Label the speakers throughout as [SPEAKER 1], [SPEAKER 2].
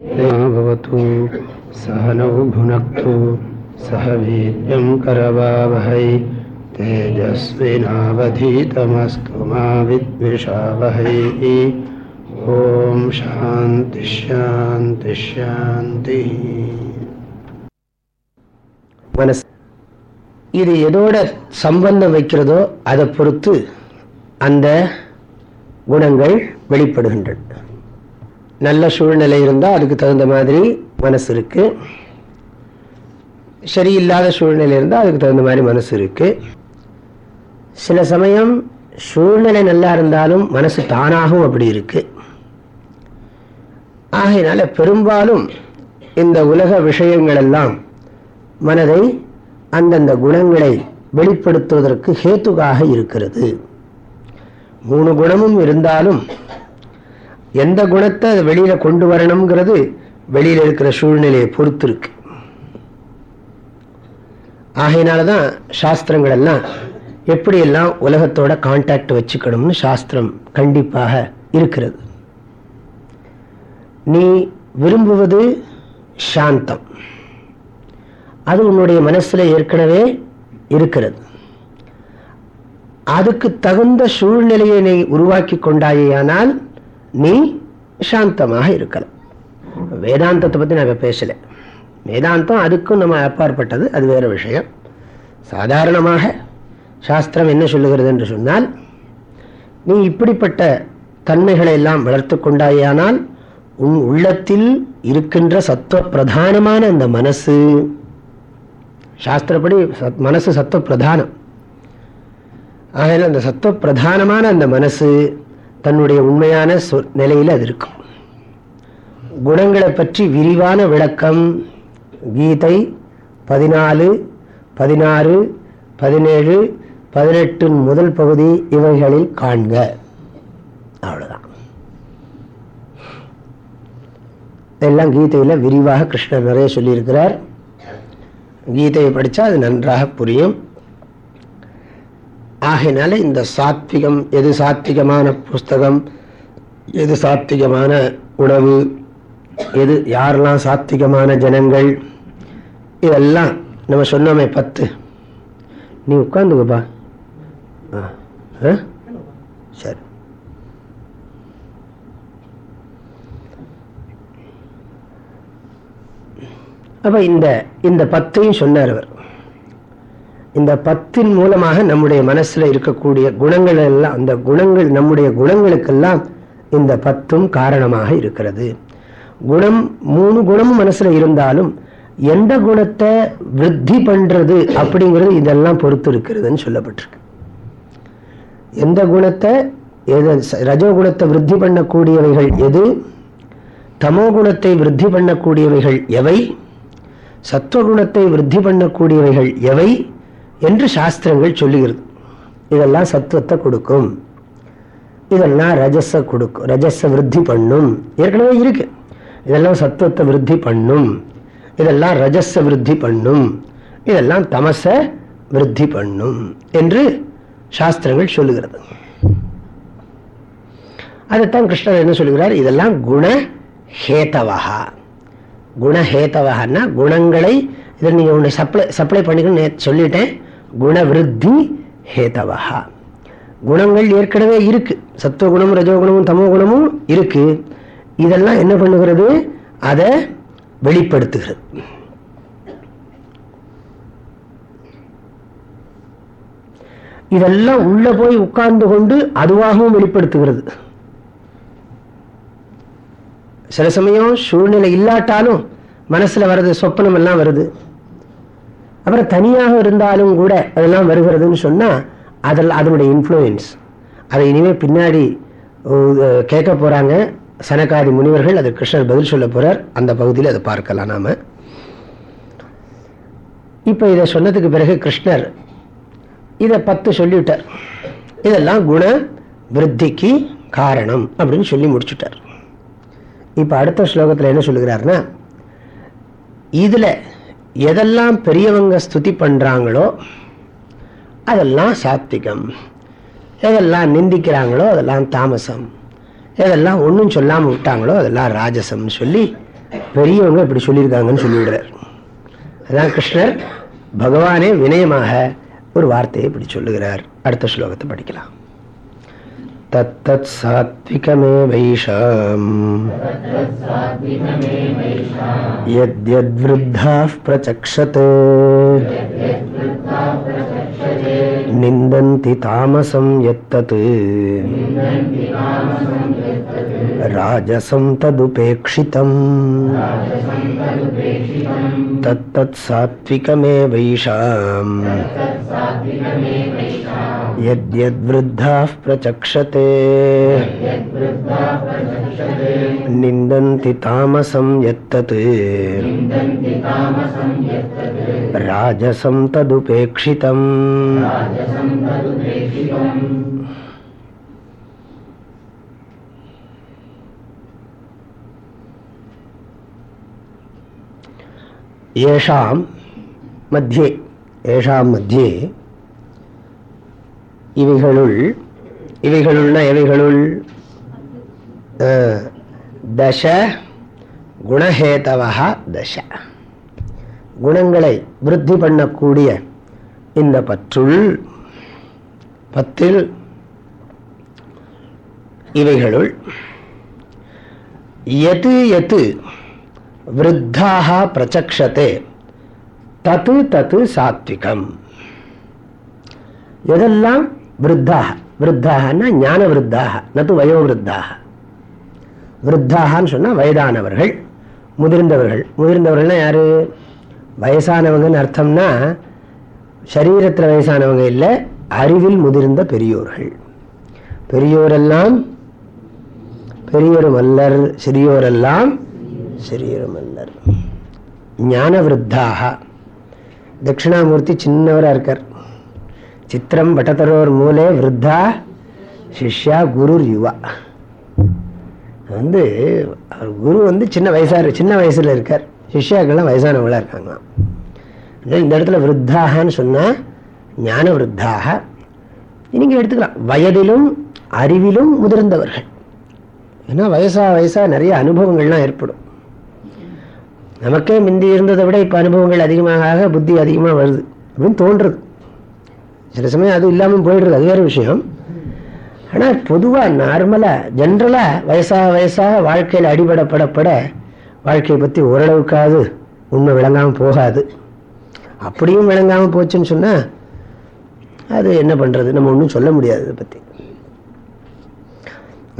[SPEAKER 1] भवतु सहनौ भुनक्तु सह वीर्यं करवावहै तेजस्विनावधीतमस्तु मा विद्विषावहै ॐ शान्तिः शान्तिः शान्तिः
[SPEAKER 2] மனசு இது எதோட சம்பந்தம் வைக்கிறதோ அதை பொறுத்து அந்த குணங்கள் வெளிப்படுகின்றன நல்ல சூழ்நிலை இருந்தால் அதுக்கு தகுந்த மாதிரி மனசு இருக்கு. சரியில்லாத சூழ்நிலை இருந்தால் அதுக்கு தகுந்த மாதிரி மனசு இருக்கு. சில சமயம் சூழ்நிலை நல்லா இருந்தாலும் மனசு தானாகவும் அப்படி இருக்கு. ஆகையினால பெரும்பாலும் இந்த உலக விஷயங்கள் எல்லாம் மனதை அந்தந்த குணங்களை வெளிப்படுத்துவதற்கு ஹேத்துக்காக இருக்கிறது. மூணு குணமும் இருந்தாலும் எந்த குணத்தை அதை வெளியில கொண்டு வரணுங்கிறது வெளியில இருக்கிற சூழ்நிலையை பொறுத்து இருக்கு ஆகையினாலதான் சாஸ்திரங்கள் எல்லாம் எப்படியெல்லாம் உலகத்தோட கான்டாக்ட் வச்சுக்கணும்னு சாஸ்திரம் கண்டிப்பாக இருக்கிறது. நீ விரும்புவது சாந்தம். அது உன்னுடைய மனசுல ஏற்கனவே இருக்கிறது. அதுக்கு தகுந்த சூழ்நிலையை நீ உருவாக்கி கொண்டாயானால் நீ சாந்தமாக இருக்கலாம் வேதாந்தத்தை பற்றி நாங்க பேசலை. வேதாந்தம் அதுக்கும் நம்ம அப்பாற்பட்டது அது வேற விஷயம். சாதாரணமாக சாஸ்திரம் என்ன சொல்லுகிறது என்று சொன்னால் நீ இப்படிப்பட்ட தன்மைகளை எல்லாம் வளர்த்து கொண்டாயானால் உன் உள்ளத்தில் இருக்கின்ற சத்துவ பிரதானமான அந்த மனசு சாஸ்திரப்படி சத் மனசு சத்துவ பிரதானம் ஆகையில் அந்த சத்துவ பிரதானமான அந்த மனசு தன்னுடைய உண்மையான நிலையில் அது இருக்கும். குணங்களை பற்றி விரிவான விளக்கம் கீதை பதினாலு பதினாறு பதினேழு பதினெட்டின் முதல் பகுதி இவைகளில் காண்க. அவ்வளோதான் இதெல்லாம் கீதையில் விரிவாக கிருஷ்ணர் நிறைய சொல்லியிருக்கிறார். கீதையை படித்தா அது நன்றாக புரியும். ஆகையினால இந்த சாத்விகம் எது சாத்விகமான புஸ்தகம் எது சாத்விகமான உணவு எது யாரெல்லாம் சாத்விகமான ஜனங்கள் இதெல்லாம் நம்ம சொன்னோமே பத்து. நீ உட்காந்துக்கப்பா சரி. அப்ப இந்த இந்த பத்தையும் சொன்னார் அவர். இந்த பத்தின் மூலமாக நம்முடைய மனசுல இருக்கக்கூடிய குணங்கள் எல்லாம் அந்த குணங்கள் நம்முடைய குணங்களுக்கெல்லாம் இந்த பத்தும் காரணமாக இருக்கிறது. குணம் மூணு குணமும் மனசுல இருந்தாலும் எந்த குணத்தை விருத்தி பண்றது அப்படிங்கிறது இதெல்லாம் பொறுத்து இருக்கிறதுன்னு சொல்லப்பட்டிருக்கு. எந்த குணத்தை எது ரஜோ குணத்தை விருத்தி பண்ணக்கூடியவைகள் எது? தமோ குணத்தை விருத்தி பண்ணக்கூடியவைகள் எவை? சத்துவகுணத்தை விருத்தி பண்ணக்கூடியவைகள் எவை? என்று சாஸ்திரங்கள் சொல்லுகிறது. இதெல்லாம் சத்துவத்தை கொடுக்கும். இதெல்லாம் ரஜஸை கொடுக்கும். ரஜஸை விருத்தி பண்ணும். ஏற்கனவே இருக்கு. இதெல்லாம் சத்துவத்தை விருத்தி பண்ணும். இதெல்லாம் ரஜஸ விருத்தி பண்ணும். இதெல்லாம் தமச விருத்தி பண்ணும் என்று சாஸ்திரங்கள் சொல்லுகிறது. அதைத்தான் கிருஷ்ணர் என்ன சொல்லுகிறார்? இதெல்லாம் குண ஹேத்தவகா குணஹேத்தவகன்னா குணங்களை இதை நீங்கள் ஒன்று சப்ளை சப்ளை பண்ணிக்கணும்னு சொல்லிட்டேன். குணவிருத்தி ஹேதவா குணங்கள் ஏற்கனவே இருக்கு. சத்துவகுணமும் ரஜோகுணமும் தமோ குணமும் இருக்கு. இதெல்லாம் என்ன பண்ணுகிறது? அதை வெளிப்படுத்துகிறது. இதெல்லாம் உள்ள போய் உட்கார்ந்து கொண்டு அதுவாகவும் வெளிப்படுத்துகிறது. சில சமயம் சூழ்நிலை இல்லாட்டாலும் மனசுல வர்றது சொப்பனம் எல்லாம் வருது. அப்புறம் தனியாக இருந்தாலும் கூட அதெல்லாம் வருகிறதுன்னு சொன்னால் அதில் அதனுடைய இன்ஃப்ளூயன்ஸ் அதை இனிமேல் பின்னாடி கேட்க போகிறாங்க சனகாதி முனிவர்கள் அது கிருஷ்ணர் பதில் சொல்ல போகிறார் அந்த பகுதியில் அதை பார்க்கலாம் நாம. இப்போ இதை சொன்னதுக்கு பிறகு கிருஷ்ணர் இதை பத்து சொல்லிவிட்டார். இதெல்லாம் குண விருத்திக்கு காரணம் அப்படின்னு சொல்லி முடிச்சுட்டார். இப்போ அடுத்த ஸ்லோகத்தில் என்ன சொல்லுகிறாருன்னா இதில் எதெல்லாம் பெரியவங்க ஸ்துதி பண்ணுறாங்களோ அதெல்லாம் சாத்விகம் எதெல்லாம் நிந்திக்கிறாங்களோ அதெல்லாம் தாமசம். எதெல்லாம் ஒன்றும் சொல்லாமல் விட்டாங்களோ அதெல்லாம் ராஜசம்னு சொல்லி பெரியவங்க இப்படி சொல்லியிருக்காங்கன்னு சொல்லிவிடுறார். அதான் கிருஷ்ணர் பகவானே வினயமாக ஒரு வார்த்தையை இப்படி சொல்லுகிறார். அடுத்த ஸ்லோகத்தை படிக்கலாம். तत्तत्सात्विकमेवैषाम्। यद्यद्वृद्धाः प्रचक्षते। निन्दन्ति तामसं यत्तत्। यद्यद्वृद्धाः प्रचक्षते। निन्दन्ति तामसं यत्तत्। राजसं तदुपेक्षितम्। येषां मध्ये येषां मध्ये இவைகளுள் இவைகளுள்னா எவைகளுள்? தச குணஹேதவா தச. குணங்களை விருத்தி பண்ணக்கூடிய இந்த பற்றுள் பத்தில் இவைகளுள் எது எது விருத்தாக பிரச்சக்ஷத்தே தத்து தத்து சாத்விகம். எதெல்லாம்? விருத்தாக. விருத்தாகனா ஞான விருத்தாக நத்து வயோ விருத்தாக விருத்தாகன்னு சொன்னால் வயதானவர்கள் முதிர்ந்தவர்கள். முதிர்ந்தவர்கள்னா யார்? வயசானவங்கன்னு அர்த்தம்னா சரீரத்தில் வயசானவங்க இல்லை அறிவில் முதிர்ந்த பெரியோர்கள். பெரியோரெல்லாம் பெரியோரும் அல்லர் சிறியோரெல்லாம் சிறியோரும் அல்லர் ஞான விருத்தாக தட்சிணாமூர்த்தி சின்னவராக இருக்கார். சித்திரம் பட்டத்தரோர் மூலே விருத்தா சிஷ்யா குரு யுவா. வந்து அவர் குரு வந்து சின்ன வயசாக சின்ன வயசில் இருக்கார். சிஷ்யாக்கள்லாம் வயசானவங்களாக இருக்காங்களாம். இந்த இடத்துல விருத்தாகன்னு சொன்னால் ஞான விருத்தாக. நீங்கள் எடுத்துக்கலாம். வயதிலும் அறிவிலும் முதிர்ந்தவர்கள். ஏன்னா வயசாக வயசாக நிறைய அனுபவங்கள்லாம் ஏற்படும். நமக்கே முந்தி இருந்ததை விட இப்போ அனுபவங்கள் அதிகமாக புத்தி அதிகமாக வருது. அப்படின்னு தோன்றுறது. சில சமயம் அது இல்லாமல் போயிடுறது அது வேறு விஷயம். ஆனால் பொதுவாக நார்மலாக ஜென்ரலாக வயசாக வயசாக வாழ்க்கையில் அடிபடப்படப்பட வாழ்க்கையை பற்றி ஓரளவுக்காவது உண்மை விளங்காமல் போகாது. அப்படியும் விளங்காமல் போச்சுன்னு சொன்னால் அது என்ன பண்ணுறது நம்ம ஒன்றும் சொல்ல முடியாது இதை பற்றி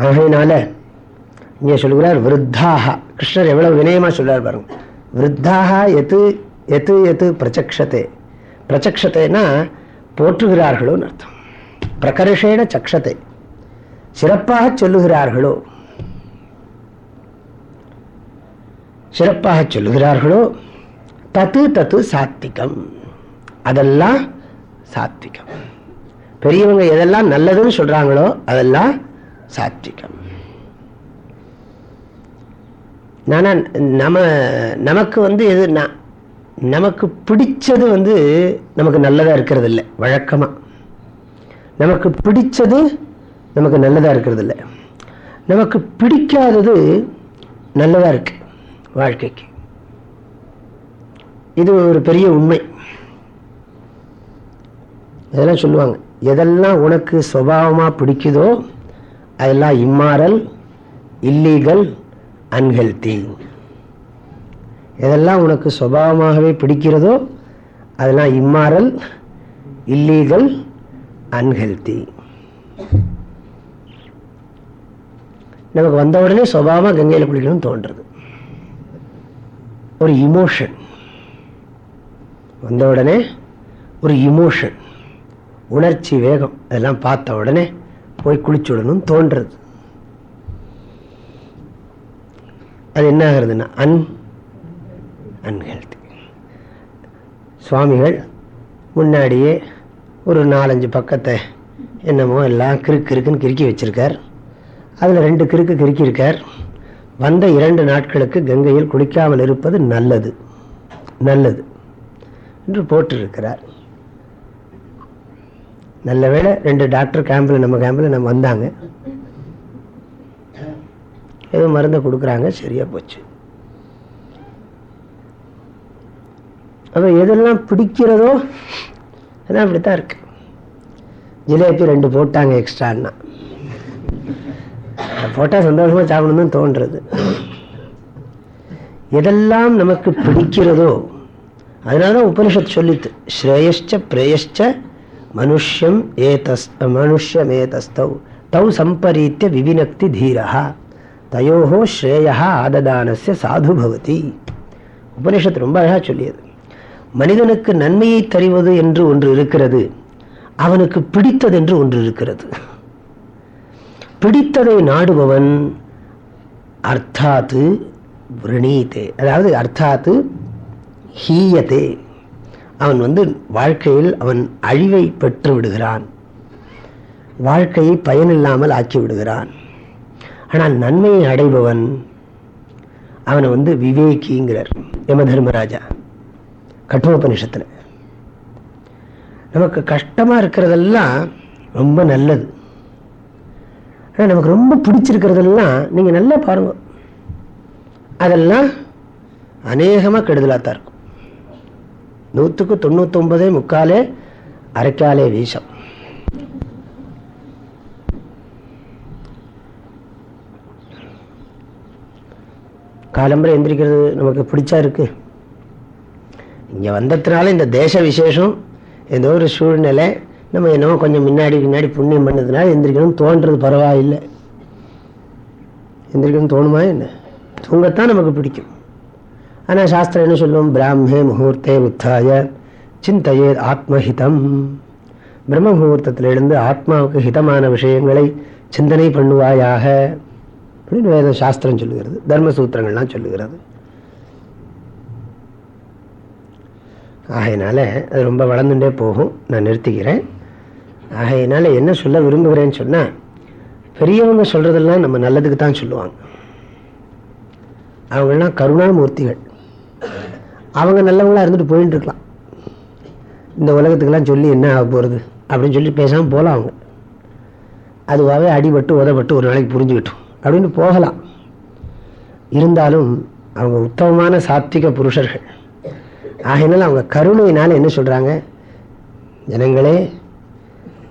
[SPEAKER 2] ஆகையினால இங்கே சொல்லுகிறார் விருத்தாக கிருஷ்ணர் எவ்வளவு வினயமாக சொல்றார் பாருங்க. விருத்தாக எத்து எத்து எத்து பிரச்சக்ஷத்தை பிரச்சக்ஷத்தைன்னா போற்றுகிறார்களோன்னு அர்த்தம் பிரகர்ஷேன சக்ஷத்தை சிறப்பாக சொல்லுகிறார்களோ சிறப்பாக சொல்லுகிறார்களோ தத்து தத்து சாத்திகம் அதெல்லாம் சாத்விகம் பெரியவங்க எதெல்லாம் நல்லதுன்னு சொல்றாங்களோ அதெல்லாம் சாத்விகம் நானா நம்ம நமக்கு வந்து எது நமக்கு பிடிச்சது வந்து நமக்கு நல்லதாக இருக்கிறது இல்லை வழக்கமாக நமக்கு பிடிச்சது நமக்கு நல்லதாக இருக்கிறது இல்லை நமக்கு பிடிக்காதது நல்லதாக இருக்கு வாழ்க்கைக்கு. இது ஒரு பெரிய உண்மை. இதெல்லாம் சொல்லுவாங்க எதெல்லாம் உனக்கு சுபாவமாக பிடிக்குதோ அதெல்லாம் இம்மாரல் இல்லீகல் அன்ஹெல்த்தி எதெல்லாம் உனக்கு சுபாவமாகவே பிடிக்கிறதோ அதெல்லாம் இம்மாரல் இல்லீகல் அன்ஹெல்தி நமக்கு வந்த உடனே சுபாவமாக கங்கையில் குளிக்கணும்னு தோன்றுறது. ஒரு இமோஷன் வந்த உடனே ஒரு இமோஷன் உணர்ச்சி வேகம் அதெல்லாம் பார்த்த உடனே போய் குளிச்சுடணும்னு தோன்றுறது. அது என்ன ஆகுறதுன்னா அன் அன்ஹெல்தி சுவாமிகள் முன்னாடியே ஒரு நாலஞ்சு பக்கத்தை என்னமோ எல்லாம் கிறுக்கு கிறுக்குன்னு கிறுக்கி வச்சிருக்கார். அதில் ரெண்டு கிறுக்கு கிறுக்கியிருக்கார். வந்த இரண்டு நாட்களுக்கு கங்கையில் குளிக்காமல் இருப்பது நல்லது. நல்லது. என்று போட்டிருக்கிறார் நல்ல வேளை ரெண்டு டாக்டர் கேம்பில் நம்ம கேம்பில் நம்ம வந்தாங்க. ஏதோ மருந்தை கொடுக்குறாங்க சரியாக போச்சு. அப்போ எதெல்லாம் பிடிக்கிறதோ அதான் அப்படி தான் இருக்கு. ஜிலேபி ரெண்டு போட்டாங்க எக்ஸ்ட்ரான்னா. போட்டால் சந்தோஷமாக சாப்பிடணும்னு தோன்றது. எதெல்லாம் நமக்கு பிடிக்கிறதோ அதனால தான் உபனிஷத் சொல்லித்து ஸ்ரேயஷ்ட பிரேயஷ்ட மனுஷ்யம் ஏதஸ் மனுஷ்யம் ஏதஸ்தௌ தௌ சம்பரீத்திய விவினக்தி தீரா தயோஹோ ஸ்ரேயா ஆததானசிய சாது பவதி உபனிஷத்து ரொம்ப அழகாக சொல்லியது. மனிதனுக்கு நன்மையை தருவது என்று ஒன்று இருக்கிறது அவனுக்கு பிடித்தது என்று ஒன்று இருக்கிறது. பிடித்ததை நாடுபவன் அர்த்தாத்து விரணீதே அதாவது அர்த்தாத்து ஹீயத்தே. அவன் வந்து வாழ்க்கையில் அவன் அழிவை பெற்று விடுகிறான். வாழ்க்கையை பயனில்லாமல் ஆக்கி விடுகிறான். ஆனால் நன்மையை அடைபவன் அவனை வந்து விவேகிங்கிறார் யம தர்மராஜா கட்டோபனிஷத்தில் நமக்கு கஷ்டமாக இருக்கிறதெல்லாம் ரொம்ப நல்லது. ஆனால் நமக்கு ரொம்ப பிடிச்சிருக்கிறதெல்லாம் நீங்கள் நல்லா பாருங்க. அதெல்லாம் அநேகமாக கெடுதலாக தான் இருக்கும். நூற்றுக்கு தொண்ணூத்தொன்பதே முக்காலே அரைக்காலே வீசம். காலம்பரை எந்திரிக்கிறது நமக்கு பிடிச்சா இருக்கு. இங்கே வந்ததுனால இந்த தேச விசேஷம் ஏதோ ஒரு சூழ்நிலை. நம்ம என்னமோ கொஞ்சம் முன்னாடி முன்னாடி புண்ணியம் பண்ணதுனால எந்திரிக்கணும் தோன்றது பரவாயில்லை. எந்திரிக்கணும் தோணுமா என்ன? தூங்கத்தான் நமக்கு பிடிக்கும். ஆனால் சாஸ்திரம் என்ன சொல்லுவோம் பிராமே முகூர்த்தே உத்தாய சிந்தையே ஆத்மஹிதம். பிரம்ம முகூர்த்தத்தில் எழுந்து ஆத்மாவுக்கு ஹிதமான விஷயங்களை சிந்தனை பண்ணுவாயாக அப்படின்னு வேத சாஸ்திரம் சொல்லுகிறது. தர்மசூத்திரங்கள்லாம் சொல்லுகிறது. ஆகையினால அது ரொம்ப வளர்ந்துட்டே போகும். நான் நிறுத்திக்கிறேன். ஆகையினால என்ன சொல்ல விரும்புகிறேன்னு சொன்னால் பெரியவங்க சொல்கிறதெல்லாம் நம்ம நல்லதுக்கு தான் சொல்லுவாங்க. அவங்களாம் கருணாமூர்த்திகள். அவங்க நல்லவங்களா இருந்துட்டு போயிட்டு இருக்கலாம். இந்த உலகத்துக்கெல்லாம் சொல்லி என்ன ஆக போகிறது அப்படின்னு சொல்லி பேசாமல் போகலாம் அவங்க. அதுவாகவே அடிபட்டு உதப்பட்டு ஒரு நாளைக்கு புரிஞ்சுக்கிட்டோம். அப்படின்னு போகலாம். இருந்தாலும் அவங்க உத்தமமான சாத்விக புருஷர்கள். ஆகினால அவங்க கருணையினால் என்ன சொல்கிறாங்க ஜனங்களே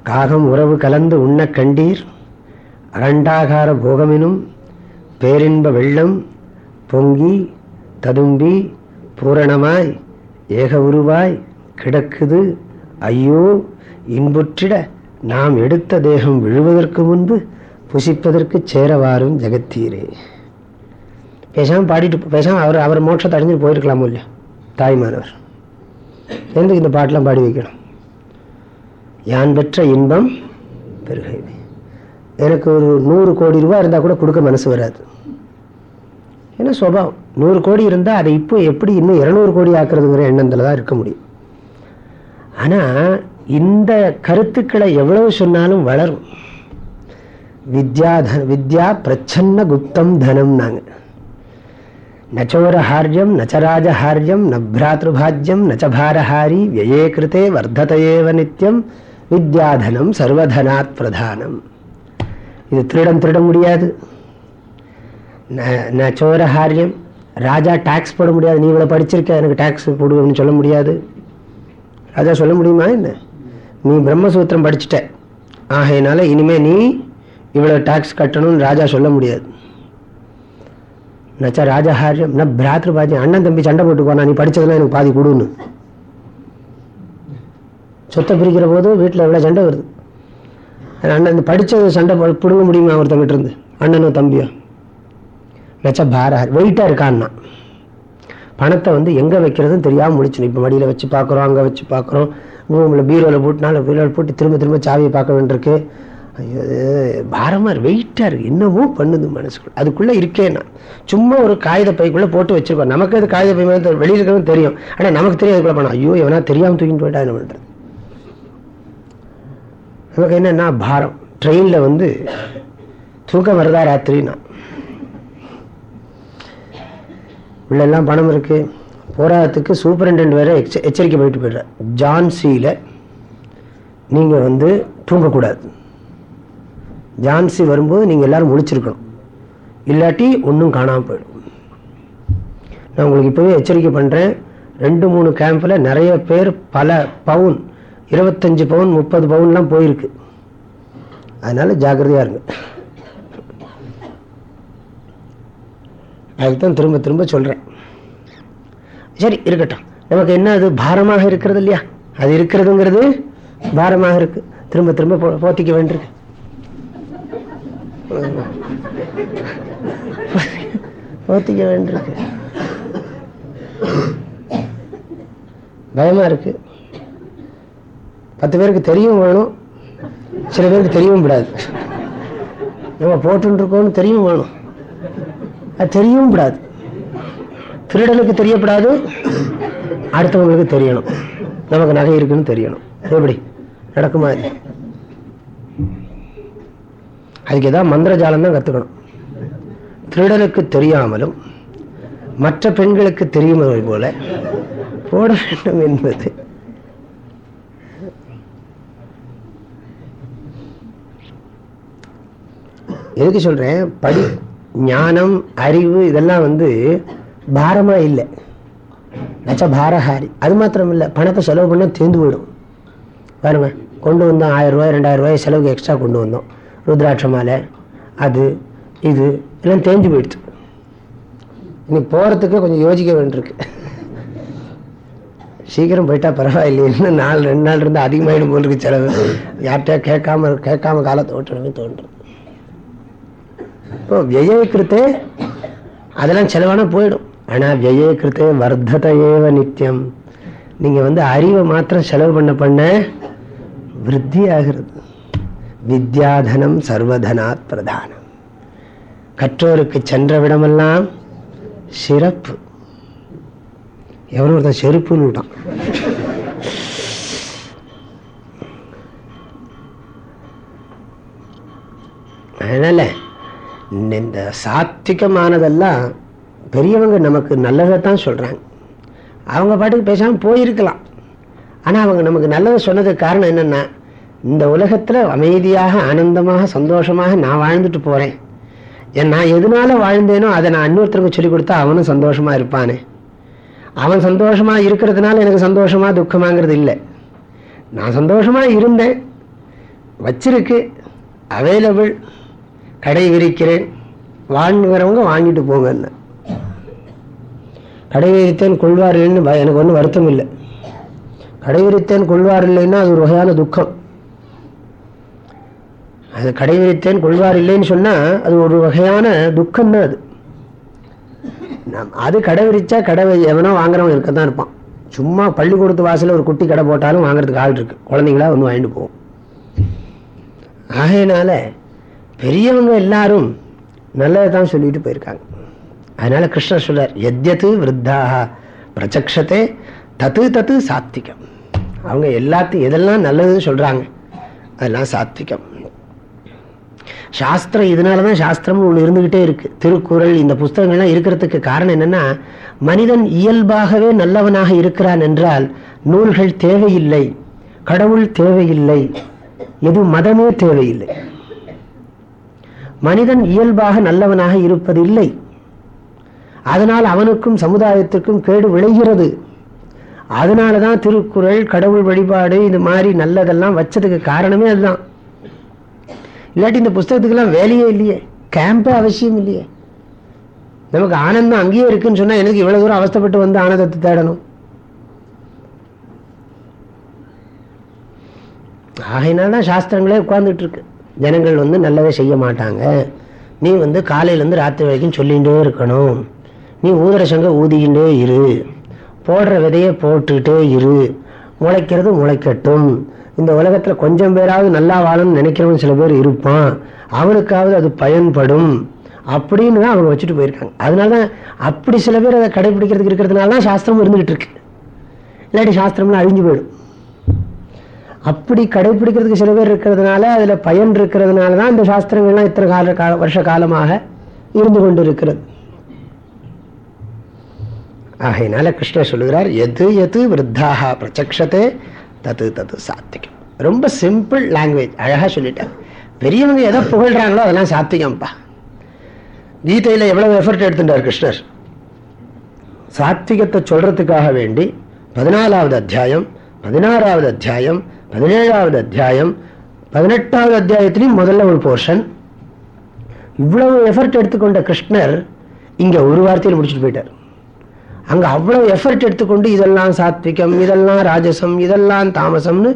[SPEAKER 2] காகம் உறவு கலந்து உண்ண கண்டீர். அகண்டாகார போகமெனும் பேரின்ப வெள்ளம் பொங்கி ததும்பி பூரணமாய் ஏக உருவாய் கிடக்குது. ஐயோ இன்புற்றிட நாம் எடுத்த தேகம் விழுவதற்கு முன்பு புசிப்பதற்கு சேரவாரும் ஜெகத்தீரே. பேசாமல் பாடிட்டு பேசாமல் அவர் அவர் மோட்சத்தை அடைஞ்சிட்டு போயிருக்கலாமோ இல்லையா? தாய்மானவர் எதுக்கு இந்த பாட்டெலாம் பாடி வைக்கணும். யான் பெற்ற இன்பம் பெருகை. எனக்கு ஒரு நூறு கோடி ரூபா இருந்தால் கூட கொடுக்க மனசு வராது. ஏன்னா சுபாவம்? நூறு கோடி இருந்தால் அதை இப்போ எப்படி இன்னும் இரநூறு கோடி ஆக்குறதுங்கிற எண்ணத்தில் தான் இருக்க முடியும். ஆனால் இந்த கருத்துக்களை எவ்வளவு சொன்னாலும் வளரும். வித்யா வித்யா பிரச்சன்ன குப்தம் தனம் நாங்கள் நச்சோரஹாரியம் நச்சராஜஹாரியம் நப்ராத்ருபாஜ்யம் நச்சபாரஹாரி வியே கிருத்தே வர்த்ததையேவ நித்தியம் வித்யாதனம் சர்வதனாத் பிரதானம் இது திருடம் திருட முடியாது நச்சோரஹாரியம் ராஜா டேக்ஸ் போட முடியாது. நீ இவ்வளோ படிச்சிருக்க எனக்கு டேக்ஸ் போடுவேன்னு சொல்ல முடியாது. ராஜா சொல்ல முடியுமா என்ன? நீ பிரம்மசூத்திரம் படிச்சுட்ட. ஆகையினால இனிமேல் நீ இவ்வளோ டேக்ஸ் கட்டணும்னு ராஜா சொல்ல முடியாது. நச்சா ராஜஹாரியம் ந பிராத்ருபாஜி அண்ணன் தம்பி சண்டை போட்டுக்கோ நீ படிச்சதெல்லாம் எனக்கு பாதி கொடுன்னு. சொத்தை பிரிக்கிற போது வீட்டில் எவ்வளோ சண்டை வருது? அண்ணன் படித்தது சண்டை பிடுங்க முடியுமா ஒருத்தங்கிட்ட இருந்து? அண்ணனோ தம்பியோ? நச்சா பாரஹாரி வெயிட்டாக இருக்கான்னா? பணத்தை வந்து எங்கே வைக்கிறதுன்னு தெரியாமல் முடிச்சிடணும் இப்போ மடியில் வச்சு பார்க்குறோம் அங்கே வச்சு பார்க்குறோம் ரூமில் பீரோவில் போட்டுனால பீரோவில் போட்டு திரும்ப திரும்ப சாவியை பார்க்க வேண்டியிருக்கு. ஐயோ பாரமாக வெயிட்டாக இருக்குது என்னமோ பண்ணுது மனசுக்குள்ள. அதுக்குள்ளே இருக்கேன் நான். சும்மா ஒரு காகித பைக்குள்ளே போட்டு வச்சுருக்கோம் நமக்கு அது காகித பை மாதிரி வெளியில் இருக்கிறது தெரியும். ஆனால் நமக்கு தெரியும் அதுக்குள்ளே பண்ணோம் ஐயோ எவனா தெரியாமல் தூக்கிட்டு போயிட்டா என்ன பண்ணுறது நமக்கு என்னென்னா பாரம். ட்ரெயினில் வந்து தூக்கம் வருதா ராத்திரினா. உள்ளெல்லாம் பணம் இருக்குது போராட்டத்துக்கு சூப்பரிண்டென்ட் வேறு எச்ச எச்சரிக்கை பண்ணிட்டு போய்டுறார் ஜான்சியில் நீங்கள் வந்து தூங்கக்கூடாது. ஜான்சி வரும்போது நீங்கள் எல்லோரும் முழிச்சிருக்கணும் இல்லாட்டி ஒன்றும் காணாமல் போயிடும் நான் உங்களுக்கு இப்போவே எச்சரிக்கை பண்ணுறேன் ரெண்டு மூணு கேம்பில் நிறைய பேர் பல பவுன் இருபத்தஞ்சு பவுன் முப்பது பவுன்லாம் போயிருக்கு அதனால் ஜாக்கிரதையாக இருங்க தான் திரும்ப திரும்ப சொல்கிறேன் சரி இருக்கட்டும் நமக்கு என்ன அது பாரமாக இருக்கிறது இல்லையா அது இருக்கிறதுங்கிறது பாரமாக இருக்குது திரும்ப திரும்ப போ- போத்திக்க வேண்டியிருக்கு போத்திக்க வேண்டியிருக்கு. பயமா இருக்கு. பத்து பேருக்கு தெரியவும் வேணும். சில பேருக்கு தெரியவும் விடாது. நம்ம போட்டுன்னு இருக்கோம்னு தெரியவும் வேணும். அது தெரியவும் விடாது. திருடனுக்கு தெரியப்படாது. அடுத்தவங்களுக்கு தெரியணும். நமக்கு நகை இருக்குன்னு தெரியணும். எப்படி? நடக்குமா இல்லை அதுக்கு ஏதாவது மந்திரஜாலம் தான் கத்துக்கணும். திருடனுக்கு தெரியாமலும் மற்ற பெண்களுக்கு தெரியுமே போல போட வேண்டும் என்பது. எதுக்கு சொல்றேன்? படி ஞானம் அறிவு இதெல்லாம் வந்து பாரமா இல்லை. நச்சா பாரஹாரி. அது மாத்திரம் இல்லை பணத்தை செலவு பண்ணால் தேர்ந்து போயிடும். பாருங்க கொண்டு வந்தோம் ஆயிரம் ரூபாய் ரெண்டாயிரம் ரூபாய் செலவுக்கு எக்ஸ்ட்ரா கொண்டு வந்தோம். ருத்ராட்ச மாலை அது இது எல்லாம் தேஞ்சு போயிடுச்சு. இன்னைக்கு போகிறதுக்கு கொஞ்சம் யோசிக்க வேண்டியிருக்கு. சீக்கிரம் போயிட்டா பரவாயில்லையே இன்னும் நாலு ரெண்டு நாள் இருந்து அதிகமாயிடும் போல் இருக்கு செலவு. யார்கிட்டயா கேட்காம கேட்காம காலத்தை ஓட்டணுமே தோன்றும். இப்போ வியயக்கிருத்தே அதெல்லாம் செலவான போயிடும். ஆனால் வியயக்கிருத்தே வர்த்தத ஏவ நித்தியம் நீங்கள் வந்து அறிவை மாத்திரம் செலவு பண்ண பண்ண விருத்தி ஆகிறது வித்யாதனம் சர்வதனாத் பிரதானம். கற்றோருக்கு சென்ற விடமெல்லாம் சிறப்பு. எவனோ ஒருத்தன் செருப்புன்னு விட்டான். அதனால இந்த சாத்விகமானதெல்லாம் பெரியவங்க நமக்கு நல்லதைத்தான் சொல்றாங்க. அவங்க பாட்டுக்கு பேசாம போயிருக்கலாம். ஆனா அவங்க நமக்கு நல்லதை சொன்னதுக்கு காரணம் என்னன்னா இந்த உலகத்தில் அமைதியாக ஆனந்தமாக சந்தோஷமாக நான் வாழ்ந்துட்டு போறேன். ஏன் நான் எதனால வாழ்ந்தேனோ அதை நான் இன்னொருத்தருக்கு சொல்லி கொடுத்தா அவனும் சந்தோஷமாக இருப்பானே. அவன் சந்தோஷமாக இருக்கிறதுனால எனக்கு சந்தோஷமாக துக்கமாங்கிறது இல்லை. நான் சந்தோஷமாக இருந்தேன். வச்சிருக்கு. அவைலபிள் கடை விரிக்கிறேன். வாங்குறவங்க வாங்கிட்டு போங்கன்னு. கடை விரித்தேன் கொள்வார் இல்லைன்னு எனக்கு ஒன்றும் வருத்தம் இல்லை. கடை விரித்தேன் கொள்வார் இல்லைன்னா அது ஒரு வகையான துக்கம். அது கடை விரித்தேன் கொள்வார் இல்லைன்னு சொன்னா அது ஒரு வகையான துக்கம் தான் அது. நம் அது கடை விரிச்சா கடை எவனோ வாங்குறவன் இருக்க தான் இருப்பான். சும்மா பள்ளிக்கூடத்து வாசல்ல ஒரு குட்டி கடை போட்டாலும் வாங்குறதுக்கு ஆள் இருக்கு. குழந்தைங்களா வந்து வாங்கிட்டு போகும் ஆகையினால பெரியவங்க எல்லாரும் நல்லதை தான் சொல்லிட்டு போயிருக்காங்க. அதனால கிருஷ்ணர் சொல்றார் எத்யத்து விருத்தாக பிரச்சக்ஷத்தை தத்து தத்து சாத்விகம். அவங்க எல்லாத்தையும் எதெல்லாம் நல்லதுன்னு சொல்றாங்க அதெல்லாம் சாத்விகம். சாஸ்திரம் இதனால தான் சாஸ்திரம்னு ஒன்று இருந்துகிட்டே இருக்கு. திருக்குறள் இந்த புஸ்தகங்கள்லாம் இருக்கிறதுக்கு காரணம் என்னன்னா மனிதன் இயல்பாகவே நல்லவனாக இருக்கிறான் என்றால் நூல்கள் தேவையில்லை கடவுள் தேவையில்லை எது மதமே தேவையில்லை. மனிதன் இயல்பாக நல்லவனாக இருப்பதில்லை. அதனால் அவனுக்கும் சமுதாயத்துக்கும் கேடு விளைகிறது. அதனால தான் திருக்குறள் கடவுள் வழிபாடு இது மாதிரி நல்லதெல்லாம் வச்சதுக்கு காரணமே அதுதான். இல்லாட்டி இந்த புஸ்தகத்துக்கெல்லாம் வேலையே இல்லையே. கேம்பே அவசியம் இல்லையே. நமக்கு ஆனந்தம் அங்கேயே இருக்குன்னு சொன்னால் எனக்கு இவ்வளோ தூரம் அவஸ்தப்பட்டு வந்து ஆனந்தத்தை தேடணும். ஆகையினால தான் சாஸ்திரங்களே உட்கார்ந்துட்டு இருக்கு ஜனங்கள் வந்து நல்லதை செய்ய மாட்டாங்க. நீ வந்து காலையிலேருந்து ராத்திரி வரைக்கும் சொல்லிகிட்டே இருக்கணும். நீ ஊதுற சங்க ஊதிக்கிட்டே இரு. போடுற விதையை போட்டுக்கிட்டே இரு. முளைக்கிறது முளைக்கட்டும் இந்த உலகத்தில் கொஞ்சம் பேராவது நல்லா வாழணும்னு நினைக்கிறவன் சில பேர் இருப்பான். அவனுக்காவது அது பயன்படும். அப்படின்னு தான் அவங்க வச்சுட்டு போயிருக்காங்க. அதனால தான் அப்படி சில பேர் அதை கடைபிடிக்கிறதுக்கு இருக்கிறதுனால தான் சாஸ்திரம் இருந்துகிட்டு இருக்கு. இல்லாட்டி சாஸ்திரம்லாம் அழிஞ்சு போயிடும். அப்படி கடைபிடிக்கிறதுக்கு சில பேர் இருக்கிறதுனால அதுல பயன் இருக்கிறதுனால தான் இந்த சாஸ்திரங்கள்லாம் இத்தனை கால கால வருஷ காலமாக இருந்து கொண்டு இருக்கிறது ஆகையினால கிருஷ்ணர் சொல்லுகிறார் எது எது விருத்தாக பிரச்சக்ஷத்தே தத்து தத்து சாத்திகம் ரொம்ப சிம்பிள் லாங்குவேஜ் அழகா சொல்லிட்டேன் பெரியவங்க எதை புகழ்றாங்களோ அதெல்லாம் சாத்திகம்ப்பா கீதையில் எவ்வளவு எஃபர்ட் எடுத்துட்டார் கிருஷ்ணர். சாத்திகத்தை சொல்றதுக்காக வேண்டி பதினாலாவது அத்தியாயம் பதினாறாவது அத்தியாயம் பதினேழாவது அத்தியாயம் பதினெட்டாவது அத்தியாயத்திலையும் முதல்ல ஒரு போர்ஷன் இவ்வளவு எஃபர்ட் எடுத்துக்கொண்ட கிருஷ்ணர் இங்க ஒரு வார்த்தையில் முடிச்சுட்டு போயிட்டார். அங்கே அவ்வளோ எஃபர்ட் எடுத்துக்கொண்டு இதெல்லாம் சாத்விகம் இதெல்லாம் ராஜசம் இதெல்லாம் தாமசம்னு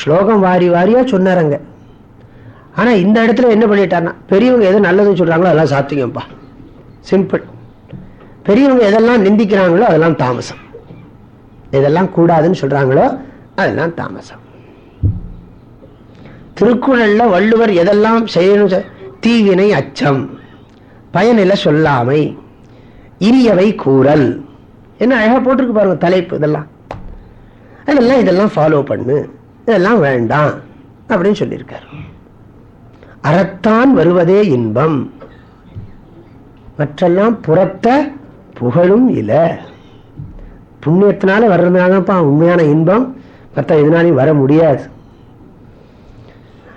[SPEAKER 2] ஸ்லோகம் வாரி வாரியாக சொன்னாரங்க. ஆனால் இந்த இடத்துல என்ன பண்ணிட்டாருன்னா பெரியவங்க எது நல்லதுன்னு சொல்கிறாங்களோ அதெல்லாம் சாத்விகம்ப்பா சிம்பிள் பெரியவங்க எதெல்லாம் நிந்திக்கிறாங்களோ அதெல்லாம் தாமசம். எதெல்லாம் கூடாதுன்னு சொல்கிறாங்களோ அதெல்லாம் தாமசம். திருக்குறளில் வள்ளுவர் எதெல்லாம் செய்யணும் தீவினை அச்சம் பயனில சொல்லாமை இனியவை கூறல் என்ன அழகாக போட்டிருக்கு பாருங்க தலைப்பு இதெல்லாம். அதெல்லாம் இதெல்லாம் ஃபாலோ பண்ணு. இதெல்லாம் வேண்டாம் அப்படின்னு சொல்லியிருக்காரு. அறத்தான் வருவதே இன்பம். மற்றெல்லாம் புறத்த புகழும் இல்லை புண்ணியத்தினால வர்றதுனாலப்பா உண்மையான இன்பம். மற்ற இதனாலையும் வர முடியாது.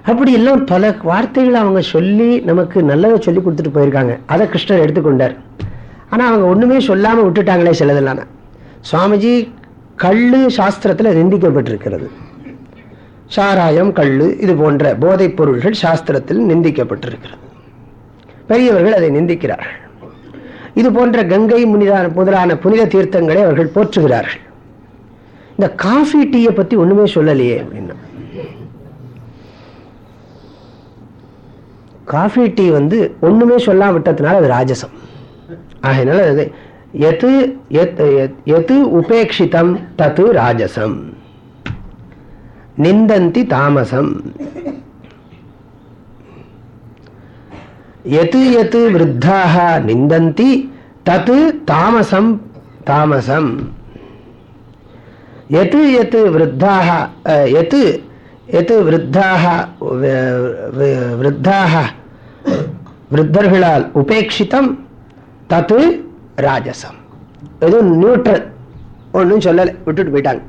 [SPEAKER 2] அப்படி எல்லாம் பல வார்த்தைகளை அவங்க சொல்லி நமக்கு நல்லதை சொல்லி கொடுத்துட்டு போயிருக்காங்க. அதை கிருஷ்ணர் எடுத்துக்கொண்டார். ஆனா அவங்க ஒண்ணுமே சொல்லாம விட்டுட்டாங்களே சிலதெல்லாம். சுவாமிஜி கல் சாஸ்திரத்தில் நிந்திக்கப்பட்டிருக்கிறது. சாராயம் கள்ளு இது போன்ற போதைப் பொருள்கள் சாஸ்திரத்தில் நிந்திக்கப்பட்டிருக்கிறது. பெரியவர்கள் அதை நிந்திக்கிறார்கள். இது போன்ற கங்கை முனிதான முதலான புனித தீர்த்தங்களை அவர்கள் போற்றுகிறார்கள். இந்த காஃபி டீயை பத்தி ஒண்ணுமே சொல்லலையே அப்படின்னா. காஃபி டீ வந்து ஒண்ணுமே சொல்லாம விட்டதுனால அது ராஜசம். ஆகையினால அது எது எது உபேட்சிதம் தத்து ராஜசம். நிந்தந்தி தாமசம். எது எது விருத்தாக நிந்தந்தி தத்து தாமசம் தாமசம். எது எது விருத்தாக எது எது விருத்தாக விருத்தாக விருத்தர்களால் உபேட்சித்தம் தத்து ராஜசம். எதுவும் நியூட்ரல் ஒன்றும் சொல்லலை. விட்டுட்டு போயிட்டாங்க.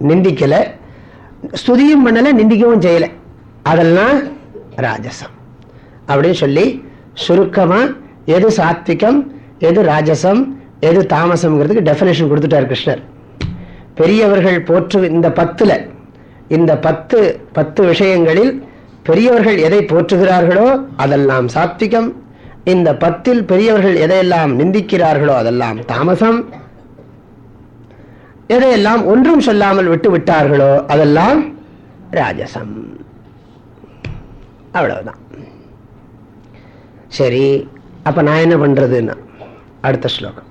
[SPEAKER 2] நிந்திக்கலை. ஸ்துதியும் பண்ணல நிந்திக்கவும் செய்யல. அதெல்லாம் ராஜசம். அப்படின்னு சொல்லி சுருக்கமா எது சாத்விகம் எது ராஜசம் எது தாமசம்ங்கிறதுக்கு டெஃபினேஷன் கொடுத்துட்டார் கிருஷ்ணர். பெரியவர்கள் போற்று இந்த பத்துல இந்த பத்து பத்து விஷயங்களில் பெரியவர்கள் எதை போற்றுகிறார்களோ அதெல்லாம் சாத்விகம். இந்த பத்தில் பெரியவர்கள் எதையெல்லாம் நிந்திக்கிறார்களோ அதெல்லாம் தாமசம். எதையெல்லாம் ஒன்றும் சொல்லாமல் விட்டு விட்டார்களோ அதெல்லாம் ராஜசம். அவ்வளவுதான். சரி அப்ப நான் என்ன பண்றதுன்னா அடுத்த ஸ்லோகம்.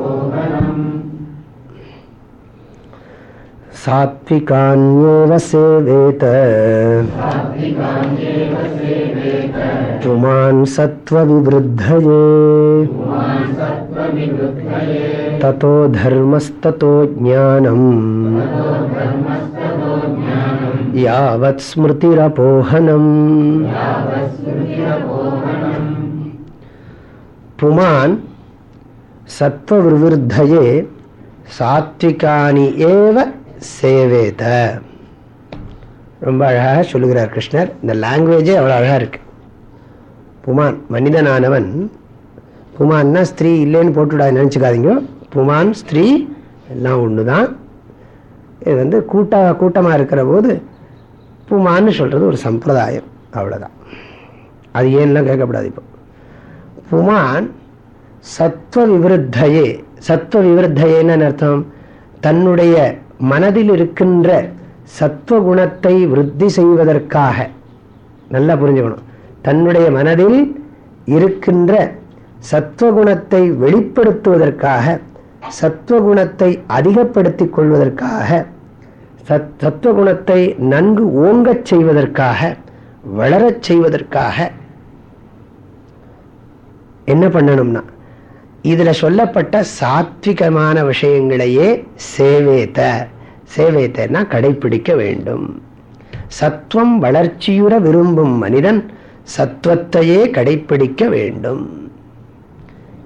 [SPEAKER 2] सात्विकान्येव सेवेत। पुमान् सत्त्वविवृद्धये। ततो धर्मस्ततो सात्विकानि एव சேவேத. ரொம்ப அழகாக சொல்லுகிறார் கிருஷ்ணர். இந்த லாங்குவேஜே அவ்வளோ அழகாக இருக்கு. புமான் மனிதனானவன். புமான்னா ஸ்திரீ இல்லைன்னு போட்டுவிடாது நினச்சிக்காதீங்க. புமான் ஸ்திரீ எல்லாம் ஒன்று தான் இது வந்து கூட்டாக கூட்டமாக இருக்கிற போது புமான்னு சொல்கிறது ஒரு சம்பிரதாயம். அவ்வளோதான் அது ஏன்லாம் கேட்கப்படாது இப்போ. புமான் சத்வ விவருத்தையே சத்வ விவருத்தையேன்னு அர்த்தம்? தன்னுடைய மனதில் இருக்கின்ற சத்வகுணத்தை விருத்தி செய்வதற்காக நல்லா புரிஞ்சுக்கணும். தன்னுடைய மனதில் இருக்கின்ற சத்வகுணத்தை வெளிப்படுத்துவதற்காக சத்வகுணத்தை அதிகப்படுத்திக் கொள்வதற்காக சத் சத்வகுணத்தை நன்கு ஓங்கச் செய்வதற்காக வளரச் செய்வதற்காக என்ன பண்ணணும்னா இதுல சொல்லப்பட்ட சாத்விகமான விஷயங்களையே சேவேத்த சேவேத்தன்னா கடைபிடிக்க வேண்டும். சத்துவம் வளர்ச்சியுற விரும்பும் மனிதன் சத்துவத்தையே கடைபிடிக்க வேண்டும்.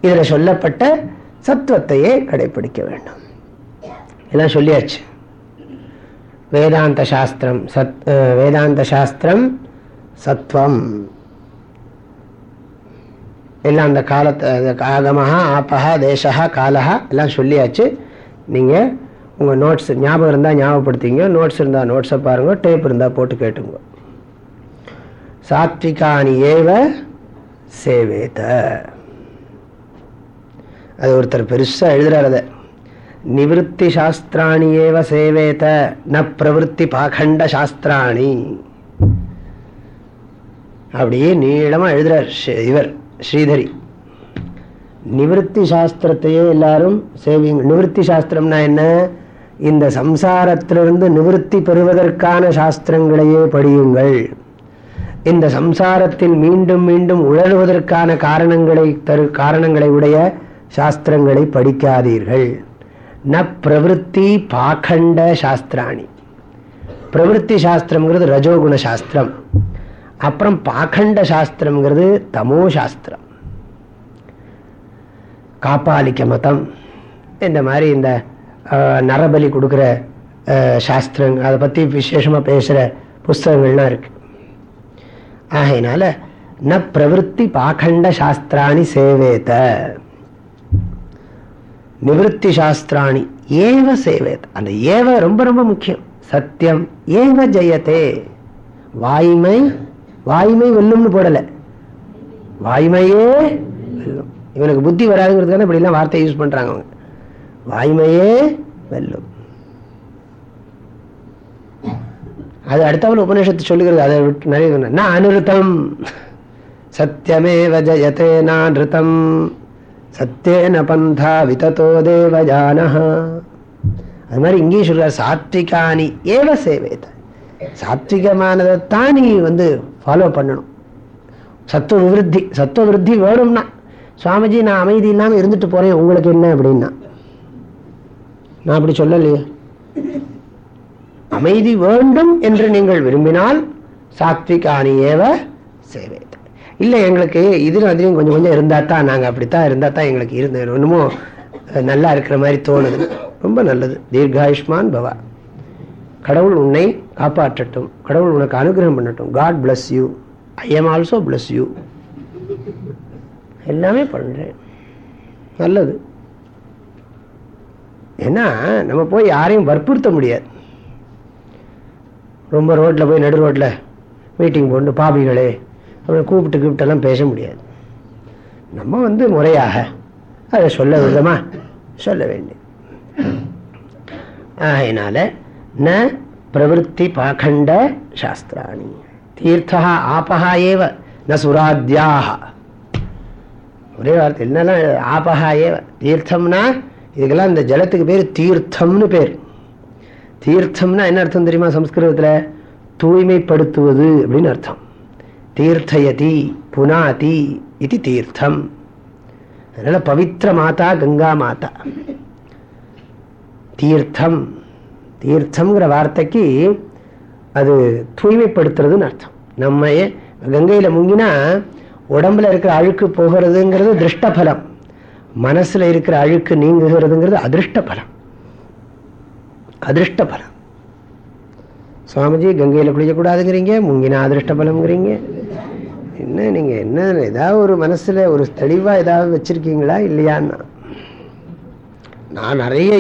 [SPEAKER 2] இதுல சொல்லப்பட்ட சத்துவத்தையே கடைபிடிக்க வேண்டும். எல்லாம் சொல்லியாச்சு. வேதாந்த சாஸ்திரம் சத் வேதாந்த சாஸ்திரம் சத்வம். எல்லாம் அந்த காலத்தை ஆகமஹா ஆப்பகா தேசகா காலஹா எல்லாம் சொல்லியாச்சு. நீங்கள் உங்கள் நோட்ஸ் ஞாபகம் இருந்தால் ஞாபகப்படுத்திங்க. நோட்ஸ் இருந்தால் நோட்ஸை பாருங்கள் டேப் இருந்தால் போட்டு கேட்டுங்க. சாத்விகானி ஏவ சேவேத. அது ஒருத்தர் பெருசாக எழுதுறாரு நிவத்தி சாஸ்திராணி ஏவ சேவேத. ந பிரவருத்தி பாகண்ட சாஸ்திராணி. அப்படியே நீளமாக எழுதுறார் இவர். ஸ்ரீதரி நிவர்த்தி சாஸ்திரத்தையே எல்லாரும் சேவிங்க நிவர்த்தி சாஸ்திரம்னா என்ன? இந்த சம்சாரத்திலிருந்து நிவர்த்தி பெறுவதற்கான சாஸ்திரங்களையே படியுங்கள். இந்த சம்சாரத்தில் மீண்டும் மீண்டும் உழலுவதற்கான காரணங்களை தரு காரணங்களை உடைய சாஸ்திரங்களை படிக்காதீர்கள். ந பிரவருத்தி பாகண்ட சாஸ்திராணி. பிரவருத்தி சாஸ்திரம்ங்கிறது ரஜோகுண சாஸ்திரம். அப்புறம் பாகண்ட சாஸ்திரம்ங்கிறது தமோ சாஸ்திரம். காப்பாளிக்க மதம் இந்த மாதிரி இந்த நரபலி கொடுக்குற சாஸ்திரம் அதை பற்றி விசேஷமாக பேசுகிற புஸ்தகங்கள்லாம் இருக்கு. ஆகையினால ந பிரவருத்தி பாகண்ட சாஸ்திராணி சேவேத. நிவத்தி சாஸ்திராணி ஏவ சேவேத். அந்த ஏவ ரொம்ப ரொம்ப முக்கியம். சத்தியம் ஏவ ஜெயத்தே வாய்மை வாய்மை வெல்லும்னு போடலை. வாய்மையே வெல்லும். இவனுக்கு புத்தி வராதுங்கிறதுக்கான இப்படிலாம் வார்த்தை யூஸ் பண்ணுறாங்க அவங்க. வாய்மையே வெல்லும். அது அடுத்தவன் உபநிஷத்து சொல்லுகிறது அதை விட்டு நிறைய நான் அனிருத்தம் சத்தியமே வஜயத்தே நான் ரித்தம் சத்தேன பந்தா விதத்தோ தேவஜானஹ அது மாதிரி இங்கேயும் சொல்றார் சாத்விகானி ஏவ சேவேத. சாத்விகமானதை நீ வந்து ஃபாலோ பண்ணணும். சத்துவ விருத்தி சத்துவ விருத்தி வேணும்னா சுவாமிஜி நான் அமைதி இல்லாமல் இருந்துட்டு போறேன் உங்களுக்கு என்ன அப்படின்னா. நான் அப்படி சொல்லலையே. அமைதி வேண்டும் என்று நீங்கள் விரும்பினால் சாத்விகானி ஏவ சேவை இல்லை எங்களுக்கு இதில் அதுலேயும் கொஞ்சம் கொஞ்சம் இருந்தால் தான் நாங்கள் அப்படித்தான் இருந்தால் தான் எங்களுக்கு இருந்தது இன்னமும் நல்லா இருக்கிற மாதிரி தோணுது. ரொம்ப நல்லது. தீர்காயுஷ்மான் பவா. கடவுள் உன்னை காப்பாற்றட்டும். கடவுள் உனக்கு அனுகிரகம் பண்ணட்டும். God bless you I am also bless you எல்லாமே பண்ணுறேன் நல்லது. ஏன்னா நம்ம போய் யாரையும் வற்புறுத்த முடியாது. ரொம்ப ரோட்டில் போய் நடு ரோட்டில் மீட்டிங் போட்டு பாபிகளே அப்புறம் கூப்பிட்டு கூப்பிட்டெல்லாம் பேச முடியாது. நம்ம வந்து முறையாக அதை சொல்ல விதமா சொல்ல வேண்டிய அதனால் ந பிரவருத்தி பாகண்ட சாஸ்திராணி தீர்த்தா ஆபகா ஏவ ந சுராத்தியாக ஒரே வார்த்தை என்னெல்லாம் ஆபகா ஏவ தீர்த்தம்னா இதுக்கெல்லாம் இந்த ஜலத்துக்கு பேர் தீர்த்தம்னு பேர் தீர்த்தம்னா என்ன அர்த்தம் தெரியுமா சம்ஸ்கிருதத்தில் தூய்மைப்படுத்துவது அப்படின்னு அர்த்தம் தீர்த்தயதி புனாதி இது தீர்த்தம் அதனால் பவித்திர மாதா கங்கா மாதா தீர்த்தம் தீர்த்தம்ங்கிற வார்த்தைக்கு அது தூய்மைப்படுத்துறதுன்னு அர்த்தம். நம்ம கங்கையில் முங்கினா உடம்புல இருக்கிற அழுக்கு போகிறதுங்கிறது திருஷ்ட பலம் மனசில் இருக்கிற அழுக்கு நீங்குகிறதுங்கிறது அதிருஷ்ட பலம் அதிருஷ்ட பலம் சுவாமிஜி கங்கையில் குளிக்கக்கூடாதுங்கிறீங்க முங்கினா அதிருஷ்ட பலம்ங்கிறீங்க என்ன நீங்கள் என்ன ஏதாவது ஒரு மனசில் ஒரு தெளிவாக ஏதாவது வச்சுருக்கீங்களா இல்லையான்னா? நான் நிறைய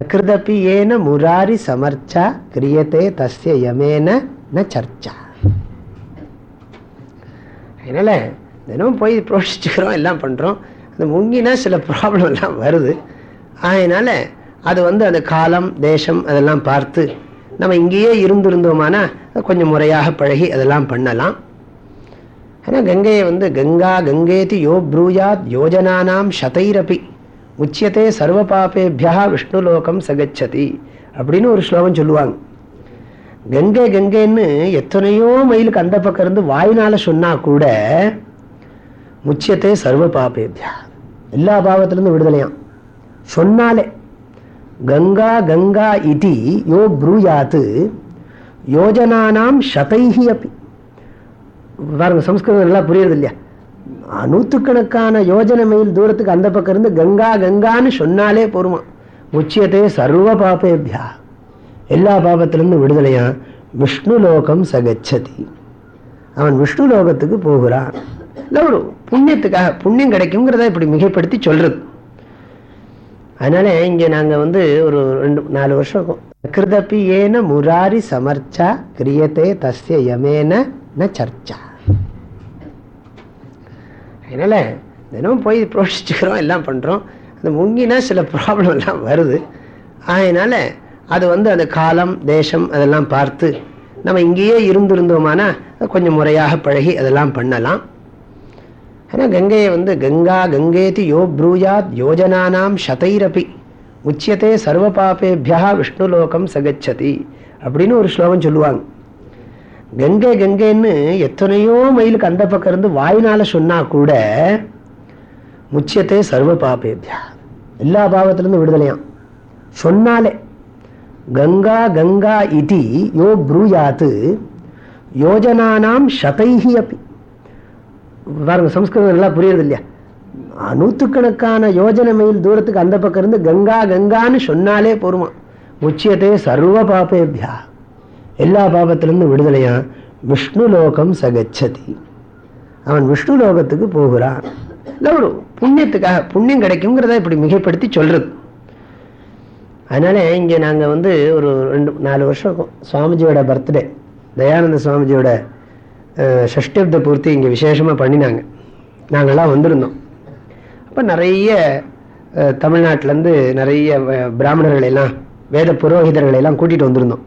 [SPEAKER 2] கிருதப்பி ஏன முராரி சமர்ச்சா கிரியத்தே தஸ்ய யமேன ந சர்ச்சா அதனால தினமும் போய் புரோஷிச்சுக்கிறோம் எல்லாம் பண்ணுறோம் அந்த முங்கினா சில ப்ராப்ளம் எல்லாம் வருது. அதனால அது வந்து அந்த காலம் தேசம் அதெல்லாம் பார்த்து நம்ம இங்கேயே இருந்திருந்தோமானா கொஞ்சம் முறையாக பழகி அதெல்லாம் பண்ணலாம். ஆனால் கங்கையை வந்து கங்கா கங்கேதி யோ ப்ரூயாத் யோஜனானாம் சதைரப்பி உச்சியத்தே சர்வ பாப்பேபியா விஷ்ணுலோகம் சகச்சதி அப்படின்னு ஒரு ஸ்லோகம் சொல்லுவாங்க. கங்கை கங்கைன்னு எத்தனையோ மயிலுக்கு அந்த பக்கம் இருந்து வாயினால் சொன்னால் கூட முச்சியத்தை சர்வ பாப்பேபியா எல்லா பாவத்திலிருந்து விடுதலையாம். சொன்னாலே கங்கா கங்கா இதி யோ ப்ரூயாத்து யோஜனானாம் ஷதைஹி அப்பி பாருங்க சம்ஸ்கிருதம் நல்லா புரியுறது இல்லையா நூற்றுக்கணக்கான யோஜனை மைல் தூரத்துக்கு அந்த பக்கம் இருந்து கங்கா கங்கான்னு சொன்னாலே போருமா முச்சியத்தே சர்வ பாப்பேபியா எல்லா பாபத்திலிருந்து விடுதலையா? விஷ்ணு லோகம் சகச்சதி. அவன் விஷ்ணு லோகத்துக்கு போகிறான். இல்லை ஒரு புண்ணியத்துக்காக புண்ணியம் கிடைக்குங்கிறத இப்படி மிகைப்படுத்தி சொல்றது. அதனால இங்க நாங்க வந்து ஒரு ரெண்டு நாலு வருஷம் இருக்கும். கிருதப்பி ஏன முராரி சமர்ச்சா கிரியத்தே தஸ்ய யமேன ந சர்ச்சா. அதனால் தினமும் போய் புரோஷிச்சுக்கிறோம் எல்லாம் பண்ணுறோம் அந்த முங்கினா சில ப்ராப்ளம் எல்லாம் வருது. அதனால் அது வந்து அந்த காலம் தேசம் அதெல்லாம் பார்த்து நம்ம இங்கேயே இருந்திருந்தோமானா கொஞ்சம் முறையாக பழகி அதெல்லாம் பண்ணலாம். ஆனால் கங்கையை வந்து கங்கா கங்கேதி யோ ப்ரூயாத் யோஜனானாம் சதைரபி உச்சியத்தே சர்வ பாப்பேபியா விஷ்ணுலோகம் சகச்சதி அப்படின்னு ஒரு ஸ்லோகம் சொல்லுவாங்க. கங்கை கங்கைன்னு எத்தனையோ மயிலுக்கு அந்த பக்கம் இருந்து வாயினால் சொன்னால் கூட முச்சியத்தை சர்வ பாபேபியா எல்லா பாவத்திலேருந்து விடுதலையாம். சொன்னாலே கங்கா கங்கா இதி யோ ப்ரூயாத்து யோஜனானாம் சதைஹி அப்பி பாருங்க சம்ஸ்கிருதம் நல்லா புரியுறது இல்லையா? நூற்றுக்கணக்கான யோஜனை மைல் தூரத்துக்கு அந்த பக்கம் இருந்து கங்கா கங்கான்னு சொன்னாலே போருமா முச்சியத்தை சர்வ பாப்பேபியா எல்லா பாபத்திலிருந்து விடுதலையான் விஷ்ணு லோகம் சகச்சதி. அவன் விஷ்ணு லோகத்துக்கு போகிறான். இல்லை ஒரு புண்ணியத்துக்காக புண்ணியம் கிடைக்குங்கிறத இப்படி மிகைப்படுத்தி சொல்றது. அதனால இங்கே நாங்கள் வந்து ஒரு ரெண்டு நாலு வருஷம் சுவாமிஜியோட பர்த்டே தயானந்த சுவாமிஜியோட ஷஷ்டிப்த பூர்த்தி இங்கே விசேஷமாக பண்ணினாங்க. நாங்கள்லாம் வந்திருந்தோம். அப்போ நிறைய தமிழ்நாட்டிலேருந்து நிறைய பிராமணர்களையெல்லாம் வேத புரோகிதர்களையெல்லாம் கூட்டிகிட்டு வந்திருந்தோம்.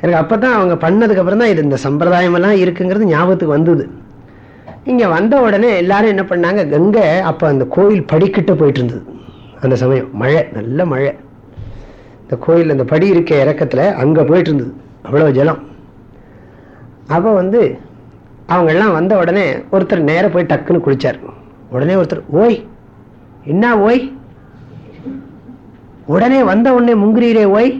[SPEAKER 2] எனக்கு அப்போ தான் அவங்க பண்ணதுக்கப்புறம் தான் இது இந்த சம்பிரதாயமெல்லாம் இருக்குங்கிறது ஞாபகத்துக்கு வந்தது. இங்கே வந்த உடனே எல்லாரும் என்ன பண்ணாங்க? கங்கை அப்போ அந்த கோயில் படிக்கிட்ட போயிட்டு இருந்தது அந்த சமயம் மழை நல்ல மழை. இந்த கோயில் அந்த படி இருக்க இறக்கத்தில் அங்கே போயிட்டு இருந்தது அவ்வளோ ஜலம். அப்போ வந்து அவங்கெல்லாம் வந்த உடனே ஒருத்தர் நேராக போய் டக்குன்னு குளிச்சார். உடனே ஒருத்தர் ஓய் என்ன ஓய்? உடனே வந்த உடனே முங்குறீரே ஓய்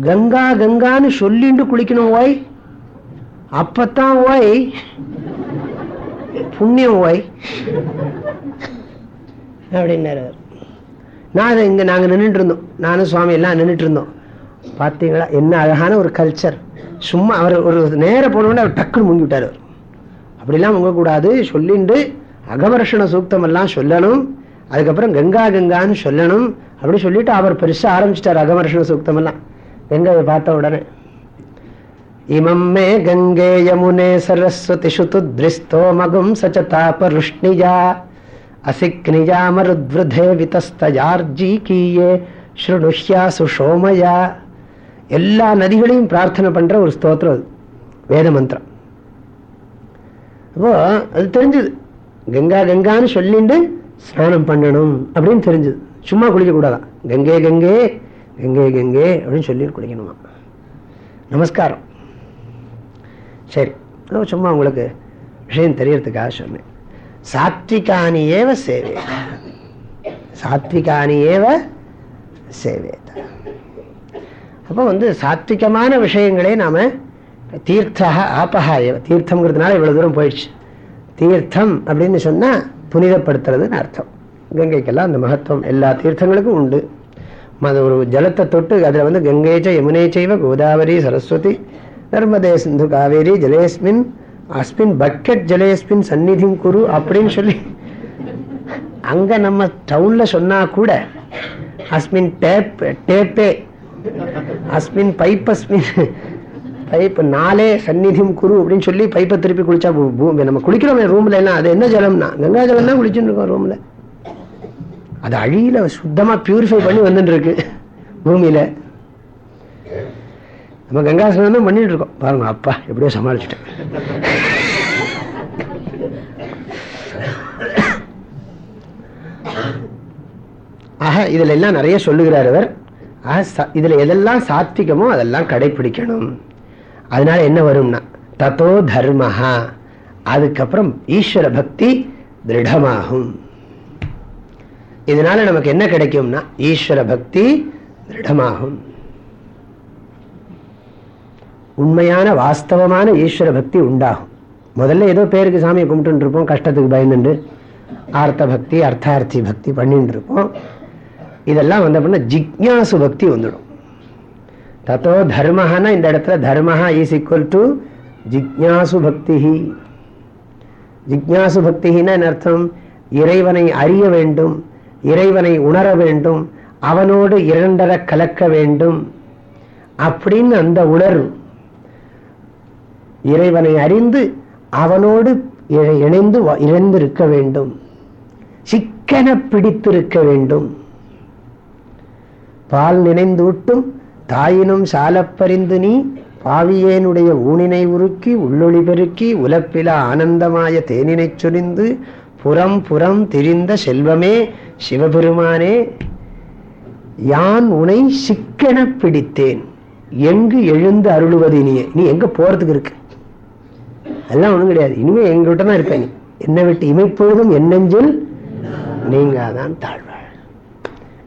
[SPEAKER 2] கங்கா கங்கான்னு சொல்லிண்டு குளிக்கணும் ஓய். அப்பத்தான் ஓய். புண்ணியம் ஓய். அப்படின்னாரு நான் அதை இங்கே நாங்கள் நின்றுட்டு இருந்தோம். நானும் சுவாமி எல்லாம் நின்றுட்டு இருந்தோம். பார்த்தீங்களா என்ன அழகான ஒரு கல்ச்சர் சும்மா அவர் ஒரு நேரம் போனோடனே அவர் டக்குன்னு முங்கி விட்டார் அவர். அப்படிலாம் முங்கக்கூடாது. சொல்லிண்டு அகவர்ஷண சூக்தம் எல்லாம் சொல்லணும். அதுக்கப்புறம் கங்கா கங்கான்னு சொல்லணும். அப்படி சொல்லிட்டு அவர் பெருசாக ஆரம்பிச்சிட்டார் அகவர்ஷண சூக்தம் எங்க பார்த்த உடனே? இமம் மே கங்கே யமுனே சரஸ்வதி சுது திருஸ்தோ மகும் சச்ச தாபருஷ்ணிஜா அசிக்னிஜாமருத்வதே விதஸ்தயார்ஜி கீயே ஸ்ருணுஷ்யா சுஷோமயா எல்லா நதிகளையும் பிரார்த்தனை பண்ற ஒரு ஸ்தோத்திரம் அது வேத மந்திரம். அப்போ அது தெரிஞ்சுது. கங்கா கங்கான்னு சொல்லிட்டு ஸ்நானம் பண்ணணும் அப்படின்னு தெரிஞ்சுது. சும்மா குளிக்கக்கூடாதான். கங்கே கங்கே எங்கே எங்கே அப்படின்னு சொல்லி குளிக்கணுமா நமஸ்காரம். சரி சும்மா உங்களுக்கு விஷயம் தெரியறதுக்காக சொன்னேன். சாத்விகானி ஏவ சேவே. சாத்விகானி ஏவ சேவேத அப்போ வந்து சாத்விகமான விஷயங்களே நாம தீர்த்தா ஏவ தீர்த்தம்ங்கிறதுனால இவ்வளவு தூரம் போயிடுச்சு. தீர்த்தம் அப்படின்னு சொன்னா புனிதப்படுத்துறதுன்னு அர்த்தம். கங்கைக்கெல்லாம் அந்த மகத்துவம் எல்லா தீர்த்தங்களுக்கும் உண்டு. ஒரு ஜலத்தை தொட்டு அதில் வந்து கங்கேச்ச யமுனேச்சைவ கோதாவரி சரஸ்வதி நர்மதே சிந்து காவேரி ஜலேஸ்மின் அஸ்மின் பக்கெட் ஜலேஸ்மின் சந்நிதியும் குரு அப்படின்னு சொல்லி அங்கே நம்ம டவுனில் சொன்னால் கூட அஸ்மின் டேப் டேப்பே அஸ்மின் பைப் அஸ்மின் பைப் நாளே சந்நிதியும் குரு அப்படின்னு சொல்லி பைப்பை திருப்பி குளிச்சா நம்ம குளிக்கிறோம் ரூம்ல எல்லாம். அது என்ன ஜலம்னா? கங்கா ஜலம் தான் குளிச்சுட்டு இருக்கோம் ரூம்ல அது அழியில சுத்தமா பியூரிஃபை பண்ணி வந்துட்டு இருக்கு பூமியில. நம்ம கங்காசனம் தான் பண்ணிட்டு இருக்கோம் பாருங்க அப்பா எப்படியோ சமாளிச்சுட்டேன். ஆக இதுல எல்லாம் நிறைய சொல்லுகிறார் அவர் இதுல எதெல்லாம் சாத்விகமோ அதெல்லாம் கடைபிடிக்கணும் அதனால என்ன வரும்னா தத்தோ தர்மஹா. அதுக்கப்புறம் ஈஸ்வர பக்தி திருடமாகும். இதனால நமக்கு என்ன கிடைக்கும்னா ஈஸ்வர பக்தி திருடமாகும். உண்மையான வாஸ்தவமான ஈஸ்வர பக்தி உண்டாகும். முதல்ல ஏதோ பேருக்கு சாமியை கும்பிட்டு இருப்போம் கஷ்டத்துக்கு பயந்துண்டு. ஆர்த்த பக்தி அர்த்தார்த்தி பக்தி பண்ணிட்டு இருப்போம். இதெல்லாம் வந்த அப்படின்னா ஜிக்யாசு பக்தி வந்துடும். தத்தோ தர்மஹானா இந்த இடத்துல தர்மஹா இஸ் ஈக்குவல் டு ஜிக்யாசு பக்தி. ஜிக்யாசு பக்தின்னா அர்த்தம்? இறைவனை அறிய வேண்டும். இறைவனை உணர வேண்டும் அவனோடு இரண்டர கலக்க வேண்டும் அப்படின்னு அந்த உணர்வு. இறைவனை அறிந்து அவனோடு இணைந்து இணைந்திருக்க வேண்டும். சிக்கன பிடித்திருக்க வேண்டும். பால் நினைந்தூட்டும் தாயினும் சாலப்பறிந்து நீ பாவியேனுடைய ஊனினை உருக்கி உள்ளொளி பெருக்கி உலப்பில ஆனந்தமாய தேனினை சொரிந்து புறம் புறம் திரிந்த செல்வமே சிவபெருமானே யான் உனை சிக்கன பிடித்தேன்? எங்கு எழுந்து அருளுவது இனிய நீ எங்க போறதுக்கு இருக்கு? எல்லாம் ஒன்றும் கிடையாது. இனிமே எங்கிட்ட தான் இருக்க நீ. என்னை விட்டு இமைப்பொழுதும் என்னெஞ்சில் நீங்க தான் தாழ்வாள்.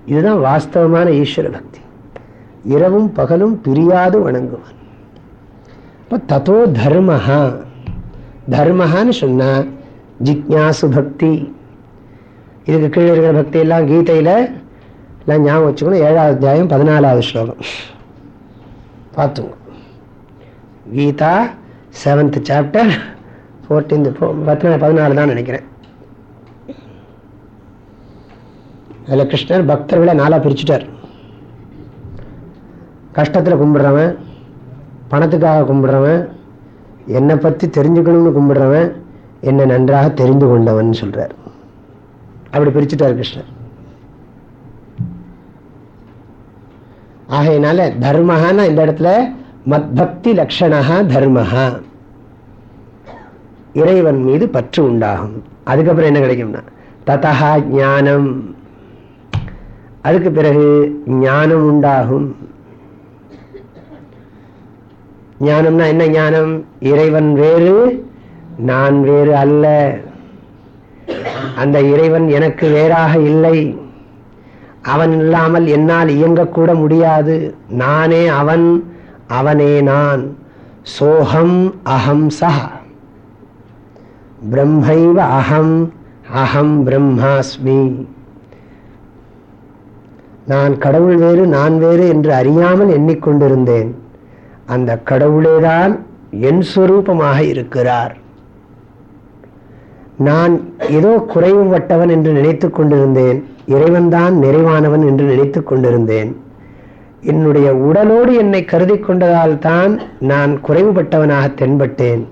[SPEAKER 2] இதுதான் வாஸ்தவமான ஈஸ்வர பக்தி. இரவும் பகலும் பிரியாது வணங்குவான். இப்போ தத்தோ தர்மஹா. தர்மஹான்னு சொன்னா ஜிக்யாசு பக்தி. இதுக்கு கீழே இருக்கிற பக்தி எல்லாம் கீதையில் எல்லாம் ஞாபகம் வச்சுக்கணும். ஏழாவது அத்தியாயம் பதினாலாவது ஸ்லோகம். பார்த்துங்க. கீதா செவன்த் சாப்டர் ஃபோர்டீன்த் பத்து பதினாலு தான் நினைக்கிறேன். அதில் கிருஷ்ணர் பக்தர்களை நாளாக பிரிச்சுட்டார். கஷ்டத்தில் கும்பிடுறவன் பணத்துக்காக கும்பிடுறவன் என்னை பற்றி தெரிஞ்சுக்கணும்னு கும்பிடுறவன் என்னை நன்றாக தெரிந்து கொண்டவன் சொல்றார். அப்படி பிரிச்சுட்டார் கிருஷ்ணர். ஆகையினால தர்மஹான்னா இந்த இடத்துல மத்பக்தி லக்ஷணா தர்மஹா. இறைவன் மீது பற்று உண்டாகும். அதுக்கப்புறம் என்ன கிடைக்கும்னா ததா ஞானம். அதுக்கு பிறகு ஞானம் உண்டாகும். ஞானம்னா என்ன ஞானம்? இறைவன் வேறு நான் வேறு அல்ல. அந்த இறைவன் எனக்கு வேறாக இல்லை. அவன் இல்லாமல் என்னால் இயங்கக்கூட முடியாது. நானே அவன் அவனே நான். சோகம் அகம் சஹ. பிரம்மைவ அகம் அகம் பிரம்மாஸ்மி. நான் கடவுள் வேறு நான் வேறு என்று அறியாமல் எண்ணிக்கொண்டிருந்தேன். அந்த கடவுளேதான் என் சுரூபமாக இருக்கிறார். நான் ஏதோ குறைவுபட்டவன் என்று நினைத்து கொண்டிருந்தேன். இறைவன்தான் நிறைவானவன் என்று நினைத்து கொண்டிருந்தேன். என்னுடைய உடலோடு என்னை கருதி கொண்டதால் தான் நான் குறைவுபட்டவனாக தென்பட்டேன்.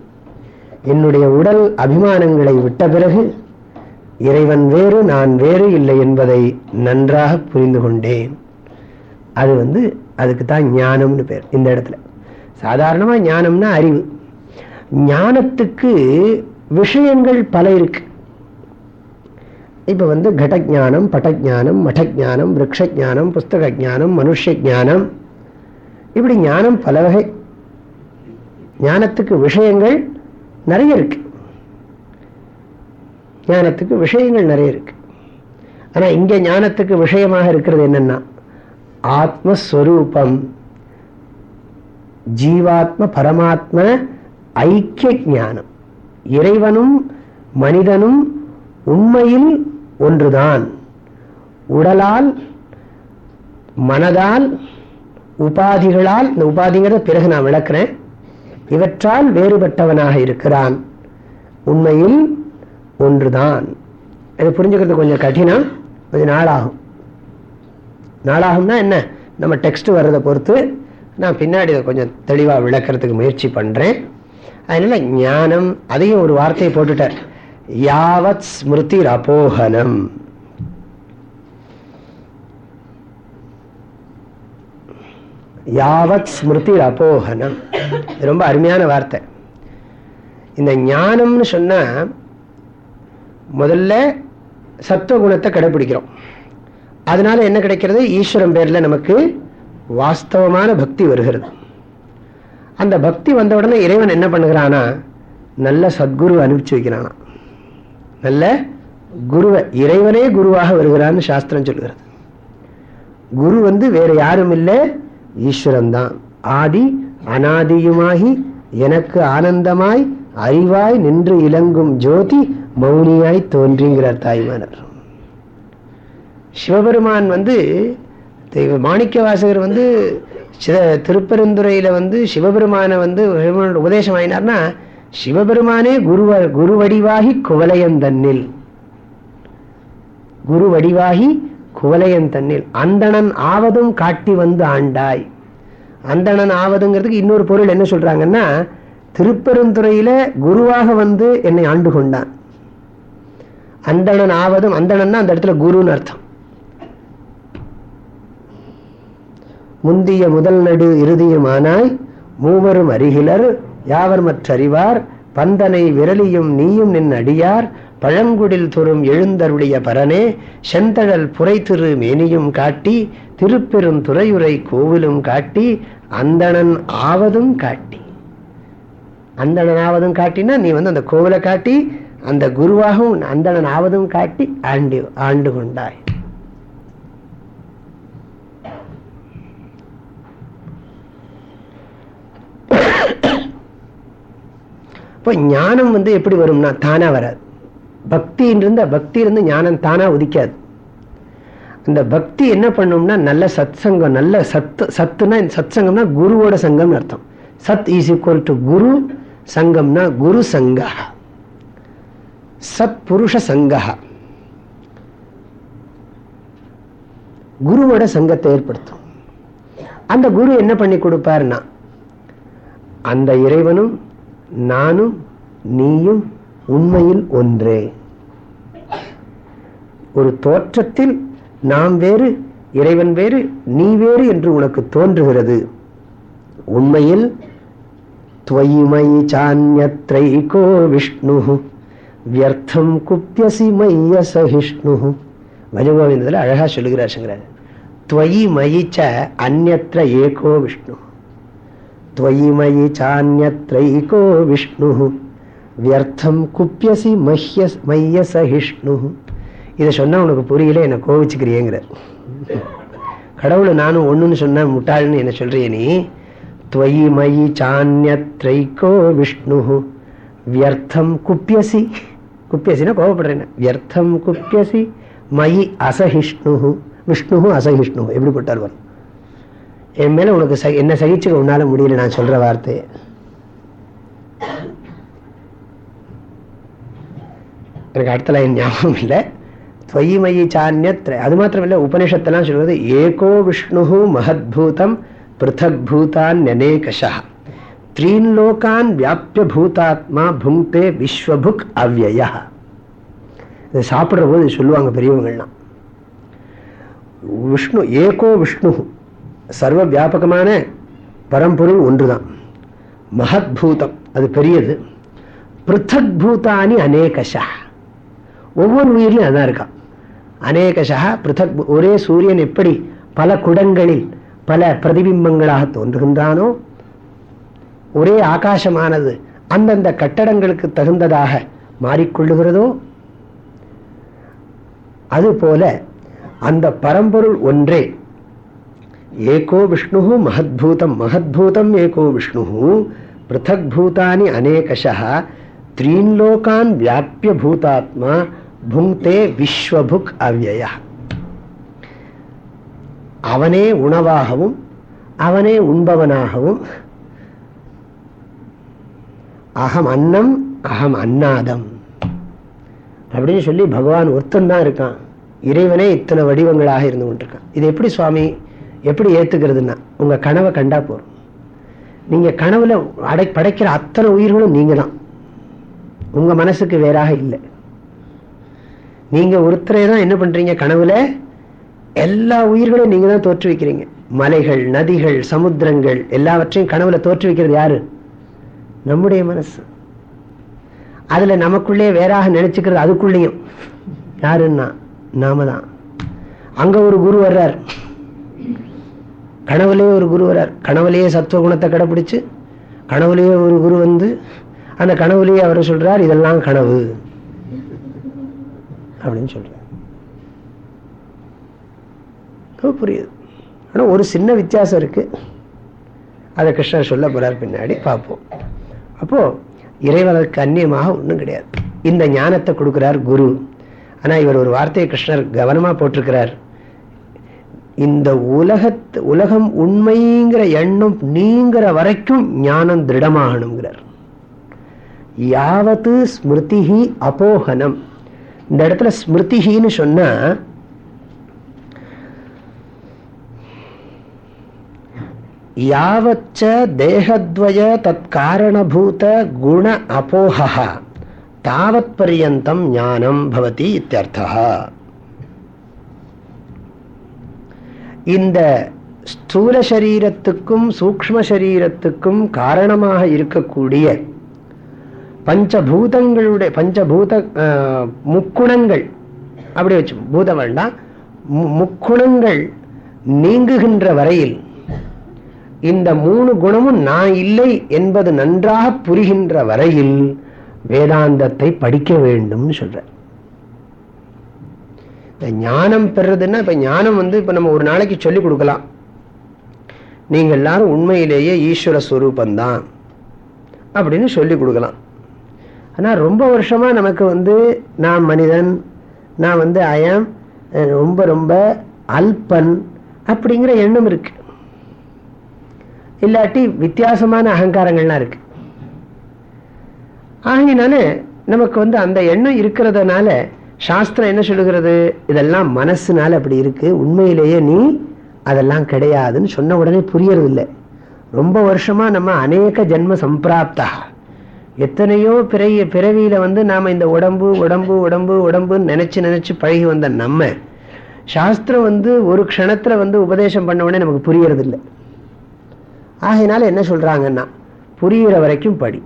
[SPEAKER 2] என்னுடைய உடல் அபிமானங்களை விட்ட பிறகு இறைவன் வேறு நான் வேறு இல்லை என்பதை நன்றாக புரிந்து கொண்டேன். அது வந்து அதுக்கு தான் ஞானம்னு பேர் இந்த இடத்துல. சாதாரணமாக ஞானம்னா அறிவு. ஞானத்துக்கு விஷயங்கள் பல இருக்கு. இப்போ வந்து கடஜானம் பட்டஜானம் மடஜானம் விரக்ஷானம் புஸ்தக ஜானம் மனுஷ ஜானம் இப்படி ஞானம் பல வகை. ஞானத்துக்கு விஷயங்கள் நிறைய இருக்கு. ஞானத்துக்கு விஷயங்கள் நிறைய இருக்கு. ஆனா இங்க ஞானத்துக்கு விஷயமாக இருக்கிறது என்னன்னா ஆத்மஸ்வரூபம். ஜீவாத்ம பரமாத்ம ஐக்கிய ஞானம். இறைவனும் மனிதனும் உண்மையில் ஒன்றுதான். உடலால் மனதால் உபாதிகளால் இந்த உபாதிங்கிறத பிறகு நான் விளக்குறேன். இவற்றால் வேறுபட்டவனாக இருக்கிறான். உண்மையில் ஒன்றுதான். இது புரிஞ்சுக்கிறது கொஞ்சம் கடினம். கொஞ்சம் நாளாகும். நாளாகும்னா என்ன? நம்ம டெக்ஸ்ட் வர்றதை பொறுத்து நான் பின்னாடி கொஞ்சம் தெளிவாக விளக்கிறதுக்கு முயற்சி பண்ணுறேன் அதனால ஞானம் அதையும் ஒரு வார்த்தையை போட்டுட்டார் யாவத் ஸ்மிருதி அபோகனம் யாவத் ஸ்மிருதி அபோகனம் ரொம்ப அருமையான வார்த்தை. இந்த ஞானம்னு சொன்னா முதல்ல சத்துவகுணத்தை கடைபிடிக்கிறோம் அதனால என்ன கிடைக்கிறது? ஈஸ்வரம் பேர்ல நமக்கு வாஸ்தவமான பக்தி வருகிறது. அந்த பக்தி வந்த உடனே இறைவன் என்ன பண்ணுகிறானா நல்ல சத்குரு அனுப்பிச்சு வைக்கிறானா. நல்ல குருவை இறைவனே குருவாக வருகிறான்னு சாஸ்திரம் சொல்கிறது. குரு வந்து வேற யாரும் இல்லை ஈஸ்வரன் தான் ஆதி அனாதியுமாகி எனக்கு ஆனந்தமாய் அறிவாய் நின்று இலங்கும் ஜோதி மௌனியாய் தோன்றிங்கிறார் தாய்மானர் சிவபெருமான் வந்து மாணிக்க வாசகர் வந்து திருப்பெருந்துறையில் வந்து சிவபெருமானை வந்து உபதேசம் ஆயினார்னா சிவபெருமானே குருவ குரு வடிவாகி தன்னில். குரு வடிவாகி தன்னில். அந்தணன் ஆவதும் காட்டி வந்து ஆண்டாய். அந்தணன் ஆவதுங்கிறதுக்கு இன்னொரு பொருள் என்ன சொல்றாங்கன்னா திருப்பெருந்துறையில குருவாக வந்து என்னை ஆண்டு கொண்டான். அந்தணன் ஆவதும் அந்தணன் அந்த இடத்துல குருன்னு அர்த்தம். முந்திய முதல் நடு இறுதியுமானாய் மூவரும் அருகிலர் யாவர் மற்றறிவார் பந்தனை விரலியும் நீயும் நின் அடியார் பழங்குடில் துறும் எழுந்தருடைய பரனே செந்தழல் புரை திரு மேனியும் காட்டி திருப்பெரும் துறையுரை கோவிலும் காட்டி அந்தணன் ஆவதும் காட்டி. அந்தணன் ஆவதும் காட்டினா நீ வந்து அந்த கோவிலை காட்டி அந்த குருவாகவும் அந்தணன் ஆவதும் காட்டி ஆண்டு ஆண்டு கொண்டாய். இப்போ ஞானம் வந்து எப்படி வரும்னா தானா வராது. பக்தின்றிருந்த பக்தி ஞானம் தானா உதிக்காது. அந்த பக்தி என்ன பண்ணும்னா நல்ல சத் சங்கம் நல்ல சத்து சத்துனா சத் சங்கம்னா குருவோட சங்கம்னு அர்த்தம். சத் இஸ் ஈக்குவல் டு குரு சங்கம்னா குரு சங்கா. சத் புருஷ சங்கா. குருவோட சங்கத்தை ஏற்படுத்தும். அந்த குரு என்ன பண்ணி கொடுப்பாருன்னா அந்த இறைவனும் நானும் நீயும் உண்மையில் ஒன்றே. ஒரு தோற்றத்தில் நாம் வேறு இறைவன் வேறு நீ வேறு என்று உனக்கு தோன்றுகிறது. உண்மையில் துவயிமயி சான்யத்ரைகோ விஷ்ணு வியர்த்தம் குப்தியசி மைய சகிஷ்ணு பஜகோவிந்தத்தில் அழகா சொல்லுகிறார் சங்கராஜ் துவயி மயிச்ச அந்நத்திர ஏகோ விஷ்ணு. त्वयि சான்யத்ரைகோ விஷ்ணு வியர்த்தம் குப்பியசி மஹ்ய மைய சகிஷ்ணு இதை சொன்னா உனக்கு புரியல என்னை கோவிச்சுக்கிறியேங்கிற கடவுளை நானும் ஒண்ணுன்னு சொன்ன முட்டாள்னு என்ன சொல்றிய நீ துவயி மயி சான்யத்ரைகோ விஷ்ணு வியர்த்தம் குப்பியசி குப்பியசினா கோவப்படுறேன் வியர்த்தம் குப்பியசி மயி அசகிஷ்ணு விஷ்ணு அசகிஷ்ணு எப்படி போட்டால் வரும் என் மேல உனக்கு என்ன சகிச்சுக்க உன்னால முடியல நான் சொல்ற வார்த்தை. எனக்கு அடுத்த லைன் ஞாபகம் இல்லை. துவயிமயி சான்யத் அது மாத்திரம் இல்லை உபனிஷத்தெல்லாம் சொல்வது ஏகோ விஷ்ணு மகத்பூதம் பிருத்தக் பூதான் நனேகஷா த்ரீன் லோகான் வியாபிய பூதாத்மா புங்கே விஸ்வபுக் அவ்வயா இதை சாப்பிட்ற போது சொல்லுவாங்க பெரியவங்கள்லாம். விஷ்ணு ஏகோ விஷ்ணு சர்வ வியாபகமான பரம்பொருள் ஒன்றுதான். மகத்பூதம் அது பெரியது. பிருத்தக் பூதானி அநேகஷா. ஒவ்வொரு உயிரிலையும் அதான் இருக்கா. அநேகஷா பிருத்தக் ஒரே சூரியன் எப்படி பல குடங்களில் பல பிரதிபிம்பங்களாக தோன்றுகின்றானோ ஒரே ஆகாசமானது அந்தந்த கட்டடங்களுக்கு தகுந்ததாக மாறிக்கொள்ளுகிறதோ அதுபோல அந்த பரம்பொருள் ஒன்றே ஏகோ விஷ்ணு மகத்பூதம் மகத்பூதம் ஏகோ விஷ்ணு பிருத்தக் பூதானி அநேகஷா த்ரீன் லோகான் வியாபிய பூதாத்மா புங்கே விஸ்வபுக் அவ்வய அவனே உணவாகவும் அவனே உண்பவனாகவும். அகம் அன்னம் அகம் அன்னாதம். அப்படின்னு சொல்லி பகவான் ஒருத்தன் தான் இருக்கான். இறைவனே இத்தனை வடிவங்களாக இருந்து கொண்டிருக்கான். இது எப்படி சுவாமி எப்படி ஏற்றுக்கிறதுன்னா உங்க கனவை கண்டா போறோம் நீங்க கனவுல அடை படைக்கிற அத்தனை உயிர்களும் நீங்கள் தான் உங்க மனசுக்கு வேறாக இல்லை. நீங்க ஒருத்தரை தான் என்ன பண்றீங்க கனவுல? எல்லா உயிர்களும் நீங்கள் தான் தோற்றுவிக்கிறீங்க மலைகள் நதிகள் சமுத்திரங்கள் எல்லாவற்றையும் கனவுல தோற்றுவிக்கிறது யாரு? நம்முடைய மனசு. அதுல நமக்குள்ளே வேறாக நினச்சிக்கிறது அதுக்குள்ளேயும். யாருன்னா நாம தான் அங்க ஒரு குரு வர்றார். கனவுலேயே ஒரு குரு வரார். கனவுலேயே சத்துவ குணத்தை கடைப்பிடிச்சு கனவுலேயே ஒரு குரு வந்து அந்த கனவுலேயே அவர் சொல்றார் இதெல்லாம் கனவு. அப்படின்னு சொல்றார். புரியுது. ஆனால் ஒரு சின்ன வித்தியாசம் இருக்கு. அதை கிருஷ்ணர் சொல்ல போறார் பின்னாடி பார்ப்போம். அப்போ இறைவனுக்கு அந்நியமாக ஒன்றும் கிடையாது. இந்த ஞானத்தை கொடுக்கிறார் குரு. ஆனா இவர் ஒரு வார்த்தையை கிருஷ்ணர் கவனமா போட்டிருக்கிறார். இந்த உலகத்து உலகம் உண்மைங்கிற எண்ணம் நீங்கிற வரைக்கும் ஞானம் திருடமாகணுங்கிறார் யாவத்து ஸ்மிருதிஹி அபோகனம். இந்த இடத்துல ஸ்மிருதிஹின்னு சொன்னா யாவச்ச தேகத்வய தற்காரணபூத குண அபோகா தாவத் பர்யந்தம் ஞானம் பவதி இத்தியர்த்தா இந்த ஸ்தூல சரீரத்துக்கும் சூக்ம சரீரத்துக்கும் காரணமாக இருக்கக்கூடிய பஞ்சபூதங்களுடைய பஞ்சபூத முக்குணங்கள் அப்படி வச்சு பூதம் வேண்டாம் முக்குணங்கள் நீங்குகின்ற வரையில் இந்த மூணு குணமும் நான் இல்லை என்பது நன்றாக புரிகின்ற வரையில் வேதாந்தத்தை படிக்க வேண்டும் சொல்ற இந்த ஞானம் பெறதுன்னா இப்போ ஞானம் வந்து இப்போ நம்ம ஒரு நாளைக்கு சொல்லி கொடுக்கலாம். நீங்கள் எல்லாரும் உண்மையிலேயே ஈஸ்வர ஸ்வரூபந்தான் அப்படின்னு சொல்லி கொடுக்கலாம். ஆனால் ரொம்ப வருஷமாக நமக்கு வந்து நான் மனிதன் நான் வந்து அயம் ரொம்ப ரொம்ப அல்பன் அப்படிங்கிற எண்ணம் இருக்கு. இல்லாட்டி வித்தியாசமான அகங்காரங்கள்லாம் இருக்கு. ஆகினால நமக்கு வந்து அந்த எண்ணம் இருக்கிறதுனால சாஸ்திரம் என்ன சொல்லுகிறது? இதெல்லாம் மனசுனால அப்படி இருக்கு. உண்மையிலேயே நீ அதெல்லாம் கிடையாதுன்னு சொன்ன உடனே புரியறது இல்லை ரொம்ப வருஷமா நம்ம அநேக ஜென்ம சம்பிராப்தா. எத்தனையோ பிறைய பிறவியில வந்து நாம இந்த உடம்பு உடம்பு உடம்பு உடம்புன்னு நினைச்சு நினைச்சு பழகி வந்த நம்ம சாஸ்திரம் வந்து ஒரு க்ஷணத்துல வந்து உபதேசம் பண்ண உடனே நமக்கு புரியறது இல்லை ஆகையினால என்ன சொல்றாங்கன்னா புரிகிற வரைக்கும் படி.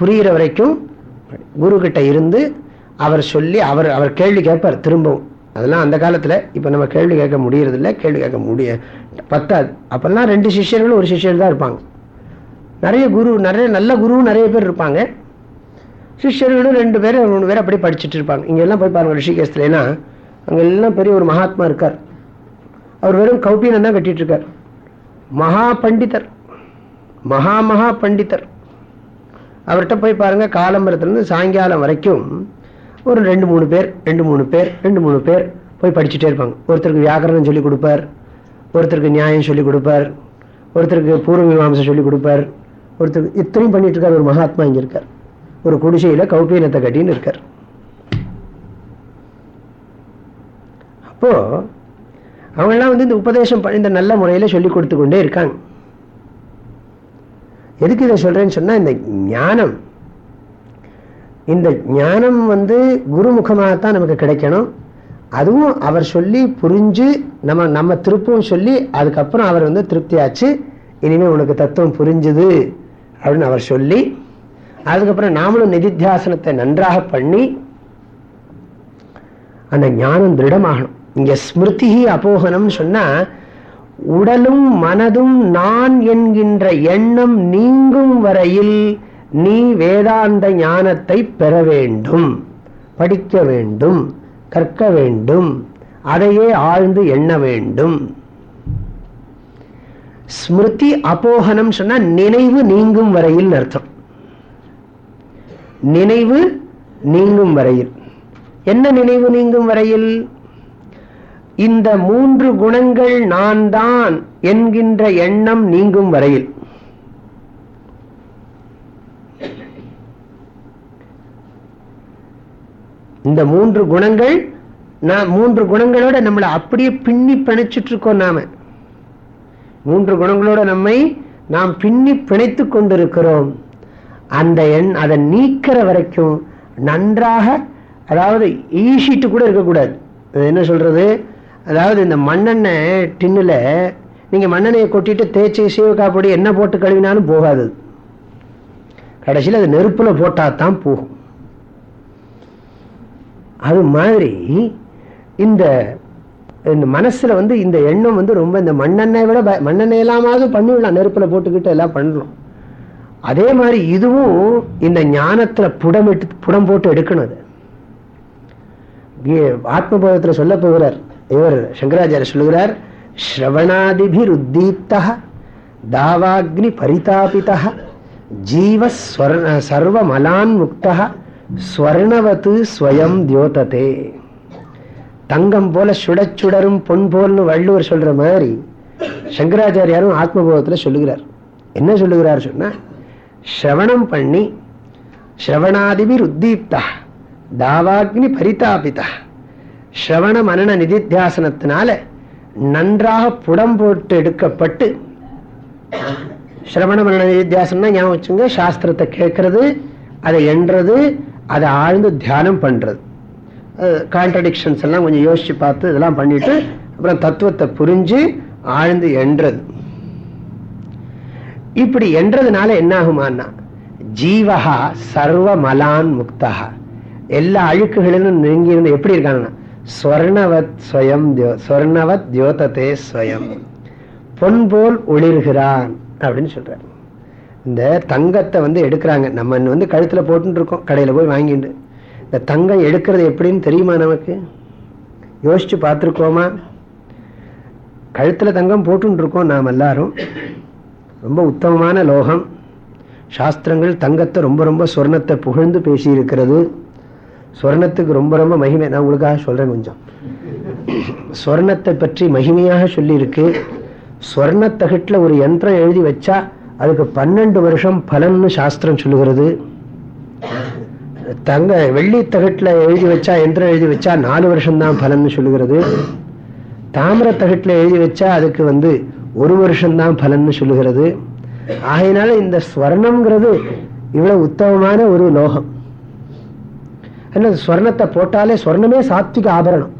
[SPEAKER 2] புரிகிற வரைக்கும் குரு கிட்ட இருந்து அவர் சொல்லி அவர் அவர் கேள்வி கேட்பார் திரும்பவும். அதெல்லாம் அந்த காலத்துல இப்ப நம்ம கேள்வி கேட்க முடியறதில்ல கேள்வி கேட்க முடிய பத்தாது. அப்பெல்லாம் ரெண்டு சிஷியர்களும் ஒரு சிஷியர் தான் இருப்பாங்க. நிறைய குரு நிறைய நல்ல குருவும் நிறைய பேர் இருப்பாங்க. சிஷ்யர்களும் ரெண்டு பேர் மூணு பேர் அப்படியே படிச்சுட்டு இருப்பாங்க. இங்கெல்லாம் போய் பாருங்கள் ரிஷிகேஸ்ல அங்கெல்லாம் எல்லாம் பெரிய ஒரு மகாத்மா இருக்கார். அவர் வெறும் கௌபீனம் தான் கட்டிட்டு இருக்கார். மகா பண்டிதர். மகா மகா பண்டிதர். அவர்கிட்ட போய் பாருங்க காலம்பரத்துலேருந்து சாயங்காலம் வரைக்கும் ஒரு ரெண்டு மூணு பேர் ரெண்டு மூணு பேர் ரெண்டு மூணு பேர் போய் படிச்சுட்டே இருப்பாங்க. ஒருத்தருக்கு வியாக்கரணம் சொல்லிக் கொடுப்பார் ஒருத்தருக்கு நியாயம் சொல்லிக் கொடுப்பார் ஒருத்தருக்கு பூர்வ மீமாசை சொல்லிக் கொடுப்பார். ஒருத்தருக்கு இத்தனையும் பண்ணிட்டு இருக்கார் ஒரு மகாத்மா இங்கே இருக்கார். ஒரு குடிசையில கௌபீனத்தை கட்டின்னு இருக்கார். அப்போ அவங்கெல்லாம் வந்து இந்த உபதேசம் இந்த நல்ல முறையில சொல்லி கொடுத்து கொண்டே இருக்காங்க. எதுக்கு இதை சொல்றேன்னு சொன்னா இந்த ஞானம். இந்த ஞானம் வந்து குருமுகமாகத்தான் நமக்கு கிடைக்கணும். அதுவும் அவர் சொல்லி புரிஞ்சு நம்ம நம்ம திருப்பவும் சொல்லி அதுக்கப்புறம் அவர் வந்து திருப்தியாச்சு. இனிமேல் உனக்கு தத்துவம் புரிஞ்சுது அப்படின்னு அவர் சொல்லி அதுக்கப்புறம் நாமளும் நிதித்தியாசனத்தை நன்றாக பண்ணி அந்த ஞானம் திருடமாகணும். இங்க ஸ்மிருதி அபோகனம்னு சொன்னா உடலும் மனதும் நான் என்கின்ற எண்ணம் நீங்கும் வரையில் நீ வேதாந்த ஞானத்தை பெற வேண்டும் படிக்க வேண்டும் கற்க வேண்டும் அதையே ஆழ்ந்து எண்ண வேண்டும். ஸ்மிருதி அப்போகனம் சொன்னா நினைவு நீங்கும் வரையில் அர்த்தம். நினைவு நீங்கும் வரையில். என்ன நினைவு நீங்கும் வரையில்? இந்த மூன்று குணங்கள் நான் தான் என்கின்ற எண்ணம் நீங்கும் வரையில். இந்த மூன்று குணங்கள் நான் மூன்று குணங்களோட நம்மளை அப்படியே பின்னி பிணைச்சிட்டு இருக்கோம் நாம. மூன்று குணங்களோட நம்மை நாம் பின்னி பிணைத்து கொண்டிருக்கிறோம். அந்த எண் அதை நீக்கிற வரைக்கும் நன்றாக அதாவது ஈசிட்டு கூட இருக்கக்கூடாது. என்ன சொல்றது? அதாவது இந்த மண்ணெண்ணெய் டின்னுல நீங்க மண்ணெண்ணெயை கொட்டிட்டு தேய்ச்சி சீவக்காய் என்ன போட்டு கழுவினாலும் போகாது. கடைசியில் அது நெருப்புல போட்டால் தான் போகும். அது மாதிரி இந்த இந்த மனசுல வந்து இந்த எண்ணம் வந்து ரொம்ப இந்த மண்ணெண்ணெய் விட மண்ணெண்ணெய் எல்லாமாவது பண்ணிவிடலாம் நெருப்புல போட்டுக்கிட்டு எல்லாம் பண்ணலாம். அதே மாதிரி இதுவும் இந்த ஞானத்துல புடம் புடம் போட்டு எடுக்கணும் அது. ஆத்மபோதத்தில் சொல்ல போகிறார் இவர் சங்கராச்சாரிய சொல்லுகிறார் ஸ்ரவணாதிபிர் உத்தீப்தா தாவாக்னி பரிதாபிதா ஜீவ சர்வமலான் முக்தா ஸ்வர்ணவத்து ஸ்வயம் தியோததே. தங்கம் போல சுடச்சுடரும் பொன் போல்னு வள்ளுவர் சொல்ற மாதிரி சங்கராச்சாரியாரும் ஆத்மபோதத்தில் சொல்லுகிறார். என்ன சொல்லுகிறார் சொன்னா ஸ்ரவணம் பண்ணி ஸ்ரவணாதிபிர் உத்தீப்தா தாவாக்னி பரிதாபிதா ஸ்ரவண மனன நிதித்தியாசனத்தினால நன்றாக புடம் போட்டு எடுக்கப்பட்டு ஸ்ரவண மனன நிதித்தியாசனம் ஞாபகம் வச்சுங்க சாஸ்திரத்தை கேட்கறது அதை எண்றது அதை ஆழ்ந்து தியானம் பண்றது. கான்ட்ரடிக்ஷன்ஸ் எல்லாம் கொஞ்சம் யோசிச்சு பார்த்து இதெல்லாம் பண்ணிட்டு அப்புறம் தத்துவத்தை புரிஞ்சு ஆழ்ந்து எண்றது. இப்படி என்றதுனால என்ன ஆகுமான்னா ஜீவகா சர்வ மலான் முக்தகா எல்லா அழுக்குகளிலும் நெருங்கியிருந்து இருந்து எப்படி இருக்காங்கன்னா ஸ்வர்ணவத் ஸ்வயம் ஸ்வர்ணவத் தியோதத்தே ஸ்வயம். பொன் போல் ஒளிர்கிறான் அப்படின்னு சொல்றாரு. இந்த தங்கத்தை வந்து எடுக்கிறாங்க. நம்ம வந்து கழுத்தில் போட்டுருக்கோம் கடையில் போய் வாங்கிட்டு. இந்த தங்கம் எடுக்கிறது எப்படின்னு தெரியுமா நமக்கு? யோசிச்சு பார்த்துருக்கோமா? கழுத்தில் தங்கம் போட்டுருக்கோம் நாம் எல்லாரும். ரொம்ப உத்தமமான லோகம். சாஸ்திரங்கள் தங்கத்தை ரொம்ப ரொம்ப சொர்ணத்தை புகழ்ந்து பேசி ஸ்வர்ணத்துக்கு சொர்ணத்துக்கு ரொம்ப ரொம்ப மகிமை. நான் உங்களுக்காக சொல்றேன் கொஞ்சம். சொர்ணத்தை பற்றி மகிமையாக சொல்லியிருக்கு. சொர்ணத்தகட்டில் ஒரு யந்திரம் எழுதி வச்சா அதுக்கு பன்னெண்டு வருஷம் பலன்னு சாஸ்திரம் சொல்லுகிறது. தங்க வெள்ளி தகட்டில் எழுதி வச்சா யந்திரம் எழுதி வச்சா நாலு வருஷம்தான் பலன் பலன்னு சொல்லுகிறது. தாமிர தகட்டில் எழுதி வச்சா அதுக்கு வந்து ஒரு வருஷம்தான் பலன்னு சொல்லுகிறது. ஆகையினால இந்த ஸ்வர்ணம்ங்கிறது இவ்வளவு உத்தமமான ஒரு லோகம். என்ன ஸ்வர்ணத்தை போட்டாலே ஸ்வர்ணமே சாத்விக ஆபரணம்.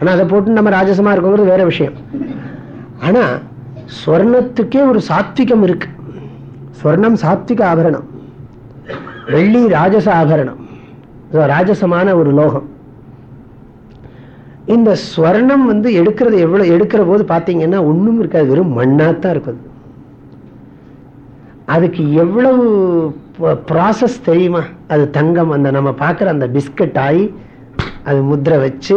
[SPEAKER 2] ஆனா அதை போட்டு நம்ம ராஜசமா இருக்கோங்கிறது வேற விஷயம். ஆனா ஸ்வர்ணத்துக்கே ஒரு சாத்விகம் இருக்கு. ஸ்வர்ணம் சாத்விக ஆபரணம். வெள்ளி ராஜச ஆபரணம். ராஜசமான ஒரு லோகம். இந்த ஸ்வர்ணம் வந்து எடுக்கிறது எவ்வளவு எடுக்கிற போது பார்த்தீங்கன்னா ஒண்ணும் இருக்காது வெறும் மண்ணாத்தான் இருக்குது. அதுக்கு எவ்வளவு ப்ராசஸ் தெரியுமா? அது தங்கம் அந்த நம்ம பார்க்குற அந்த பிஸ்கட் ஆகி அது முத்திரை வச்சு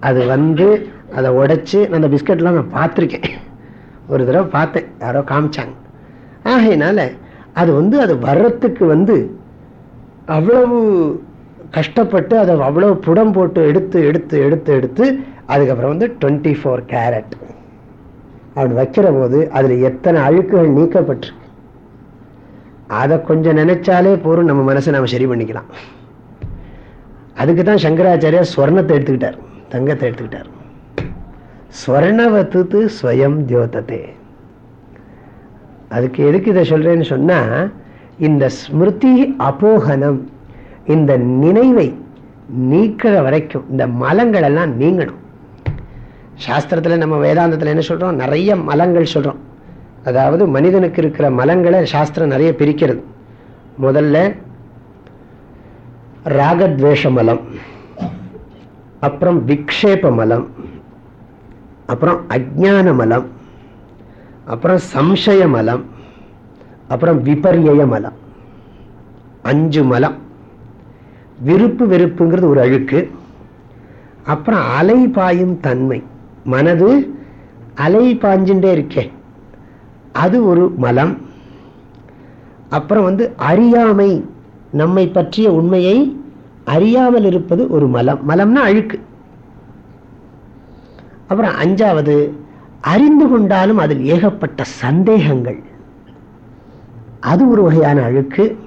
[SPEAKER 2] அது வந்து அதை உடைச்சி அந்த பிஸ்கட்லாம் நான் பார்த்துருக்கேன். ஒரு தடவை பார்த்தேன். யாரோ காமிச்சாங்க. ஆகையினால அது வந்து அது வர்றதுக்கு வந்து அவ்வளவு கஷ்டப்பட்டு அதை அவ்வளவு புடம் போட்டு எடுத்து எடுத்து எடுத்து எடுத்து அதுக்கப்புறம் வந்து டுவெண்ட்டி ஃபோர் கேரட் அப்படி வைக்கிற போது அதில் எத்தனை அழுக்குகள் நீக்கப்பட்டிருக்கு? அதை கொஞ்சம் நினைச்சாலே போரும் நம்ம மனசை நம்ம சரி பண்ணிக்கலாம். அதுக்கு தான் சங்கராச்சாரியா ஸ்வர்ணத்தை எடுத்துக்கிட்டார். தங்கத்தை எடுத்துக்கிட்டார். ஸ்வர்ணவத்து ஸ்வயம் தியோதத்தே அதுக்கு எதுக்கு இதை சொல்றேன்னு சொன்னா இந்த ஸ்மிருதி அபோகனம் இந்த நினைவை நீக்கிற வரைக்கும் இந்த மலங்கள் எல்லாம் நீங்கணும். சாஸ்திரத்துல நம்ம வேதாந்தத்துல என்ன சொல்றோம்? நிறைய மலங்கள் சொல்றோம். அதாவது மனிதனுக்கு இருக்கிற மலங்களை சாஸ்திரம் நிறைய பிரிக்கிறது. முதல்ல ராகத்வேஷ மலம் அப்புறம் விக்ஷேப மலம் அப்புறம் அஜான மலம் அப்புறம் சம்சய மலம் அப்புறம் விபரிய மலம் அஞ்சு மலம். விருப்பு வெறுப்புங்கிறது ஒரு அழுக்கு. அப்புறம் அலை பாயும் தன்மை. மனது அலை பாஞ்சுட்டே இருக்கே. அது ஒரு மலம். அப்புறம் வந்து அறியாமை நம்மை பற்றிய உண்மையை அறியாமல் இருப்பது ஒரு மலம். மலம்னா அழுக்கு. அப்புறம் அஞ்சாவது அறிந்து கொண்டாலும் அதில் ஏகப்பட்ட சந்தேகங்கள். அது ஒரு வகையான அழுக்கு.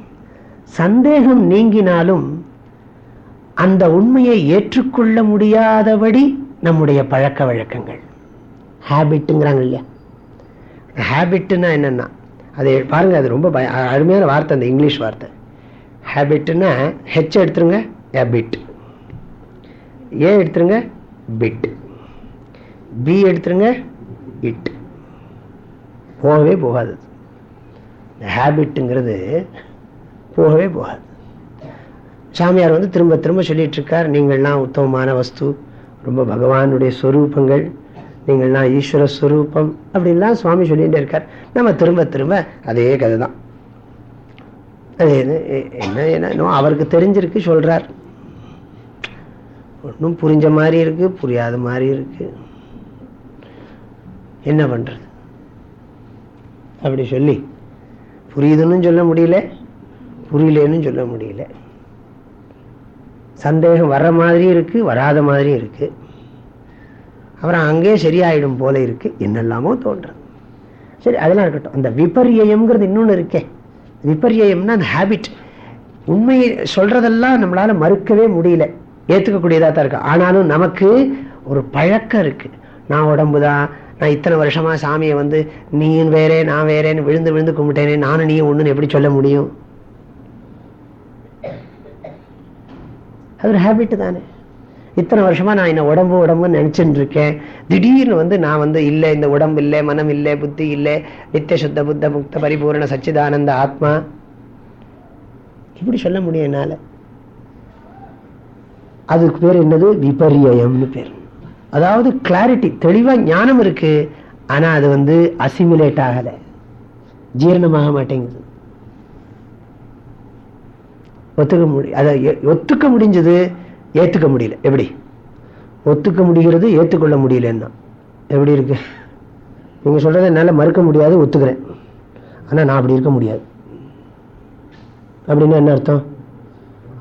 [SPEAKER 2] சந்தேகம் நீங்கினாலும் அந்த உண்மையை ஏற்றுக்கொள்ள முடியாதபடி நம்முடைய பழக்க வழக்கங்கள். ஹேபிட்டுங்கிறாங்க இல்லையா? ஹேபிட்னா என்னென்னா அது பாருங்கள் அது ரொம்ப அருமையான வார்த்தை அந்த இங்கிலீஷ் வார்த்தை. ஹேபிட்னா ஹெச் எடுத்துருங்க ஹேபிட் ஏ எடுத்துருங்க பிட் பி எடுத்துருங்க இட் போகவே போகாது. இந்த ஹேபிட்டுங்கிறது போகவே போகாது. சாமியார் வந்து திரும்ப திரும்ப சொல்லிகிட்ருக்கார் நீங்கள்லாம் உத்தமமான வஸ்து ரொம்ப பகவானுடைய ஸ்வரூபங்கள் நீங்கள்லாம் ஈஸ்வர ஸ்வரூபம் அப்படின்லாம் சுவாமி சொல்லிகிட்டே இருக்கார். நம்ம திரும்ப திரும்ப அதே கதை தான் அது என்ன என்ன அவருக்கு தெரிஞ்சிருக்கு சொல்கிறார் ஒன்றும் புரிஞ்ச மாதிரி இருக்கு புரியாத மாதிரி இருக்கு. என்ன பண்றது? அப்படி சொல்லி புரியுதுன்னு சொல்ல முடியல புரியலன்னு சொல்ல முடியல. சந்தேகம் வர்ற மாதிரி இருக்கு வராத மாதிரி இருக்கு. அப்புறம் அங்கேயே சரியாயிடும் போல இருக்கு. என்னெல்லாமோ தோன்றது. சரி அதெல்லாம் இருக்கட்டும். அந்த விபரியம்ங்கிறது இன்னொன்று இருக்கே. விபரியம்னா அந்த ஹேபிட் உண்மையை சொல்றதெல்லாம் நம்மளால மறுக்கவே முடியல. ஏற்றுக்கக்கூடியதாக தான் இருக்கு. ஆனாலும் நமக்கு ஒரு பழக்கம் இருக்கு. நான் உடம்பு தான். நான் இத்தனை வருஷமா சாமியை வந்து நீயும் வேறே நான் வேறேன்னு விழுந்து விழுந்து கும்பிட்டேனே நானும் நீயும் ஒன்றுன்னு எப்படி சொல்ல முடியும்? அது ஒரு ஹேபிட் தானே. இத்தனை வருஷமா நான் என்ன உடம்பு உடம்புன்னு நினைச்சுட்டு இருக்கேன் திடீர்னு வந்து நான் வந்து இல்லை இந்த உடம்பு இல்லை மனம் இல்லை புத்தி இல்லை நித்திய சுத்த புத்த முக்த பரிபூரண சச்சிதானந்த ஆத்மா. இப்படி சொல்ல முடியும் என்னால. அதுக்கு பேர் என்னது? விபரியம்னு பேர். அதாவது கிளாரிட்டி தெளிவா ஞானம் இருக்கு ஆனா அது வந்து அசிமுலேட் ஆகல. ஜீரணமாக மாட்டேங்குது. ஒத்துக்க முடி அதை ஒத்துக்க முடிஞ்சது ஏத்துக்க முடியல. எப்படி? ஒத்துக்க முடிகிறது ஏத்துக்கொள்ள முடியலன்னா. எப்படி இருக்கு? நீங்க சொல்றதை என்னால மறுக்க முடியாது ஒத்துக்கிறேன். ஆனா நான் அப்படி இருக்க முடியாது. அப்படின்னா என்ன அர்த்தம்?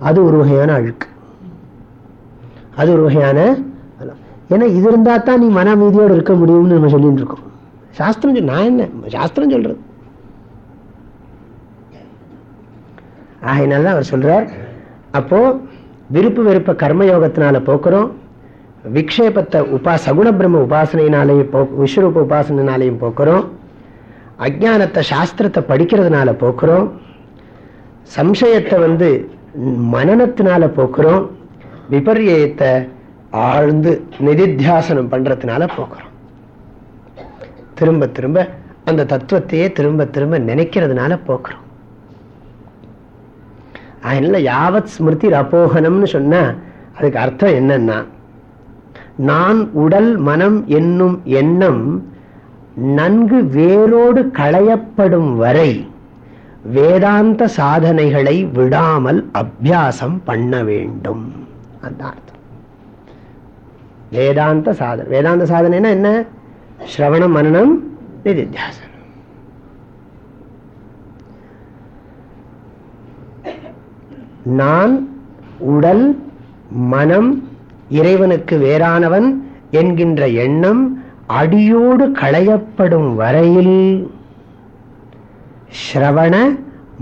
[SPEAKER 2] அது ஒரு வகையான அழுக்கு. அது ஒரு வகையான ஏன்னா இது இருந்தால் தான் நீ மன அமைதியோடு இருக்க முடியும்னு நம்ம சொல்லிட்டு இருக்கோம். சாஸ்திரம் நான் என்ன? சாஸ்திரம் சொல்றது. ஆகையினால அவர் சொல்கிறார் அப்போ விருப்பு வெறுப்ப கர்மயோகத்தினால போக்குறோம். விக்ஷேபத்தை உபா சகுண பிரம்ம உபாசனையினாலேயும் போ விஸ்வரூப உபாசனைனாலையும் போக்குறோம். அஜ்ஞானத்தை சாஸ்திரத்தை படிக்கிறதுனால போக்குறோம். சம்சயத்தை வந்து மனநத்தினால போக்குறோம். விபரியத்தை ஆழ்ந்து நிதித்தியாசனம் பண்றதுனால போக்குறோம். திரும்ப திரும்ப அந்த தத்துவத்தையே திரும்ப திரும்ப நினைக்கிறதுனால போக்குறோம். அதனால யாவத் ஸ்மிருதி ரபோகனம்னு சொன்னா அதுக்கு அர்த்தம் என்னன்னா நான் உடல் மனம் என்னும் எண்ணம் நன்கு வேரோடு களையப்படும் வரை வேதாந்த சாதனைகளை விடாமல் அபியாசம் பண்ண வேண்டும். அந்த அர்த்தம். வேதாந்த சாதனை. வேதாந்த சாதனைனா என்ன? ஸ்ரவணம் மனநம் நிதித்தியாசனம். நான் உடல் மனம் இறைவனுக்கு வேறானவன் என்கின்ற எண்ணம் அடியோடு களையப்படும் வரையில் ஸ்ரவண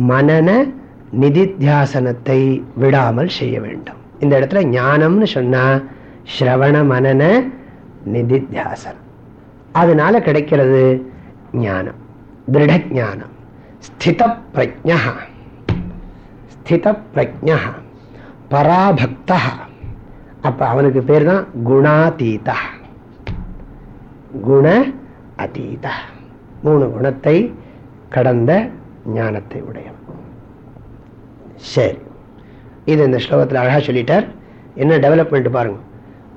[SPEAKER 2] மனன நிதித்தியாசனத்தை விடாமல் செய்ய வேண்டும். இந்த இடத்துல ஞானம்னு சொன்னா ஸ்ரவண மனன நிதித்தியாசனம். அதனால கிடைக்கிறது ஞானம். திருட ஞானம். ஸ்தித பிரஜா ஸ்தித பிரஜா பராபக்தா. அப்போ அவனுக்கு பேர் தான் குணாதீதா. குண அதீத. மூணு குணத்தை கடந்த ஞானத்தை உடையவன். சரி. இது இந்த ஸ்லோகத்தில் அழகாக சொல்லிட்டார். என்ன டெவலப்மெண்ட் பாருங்க.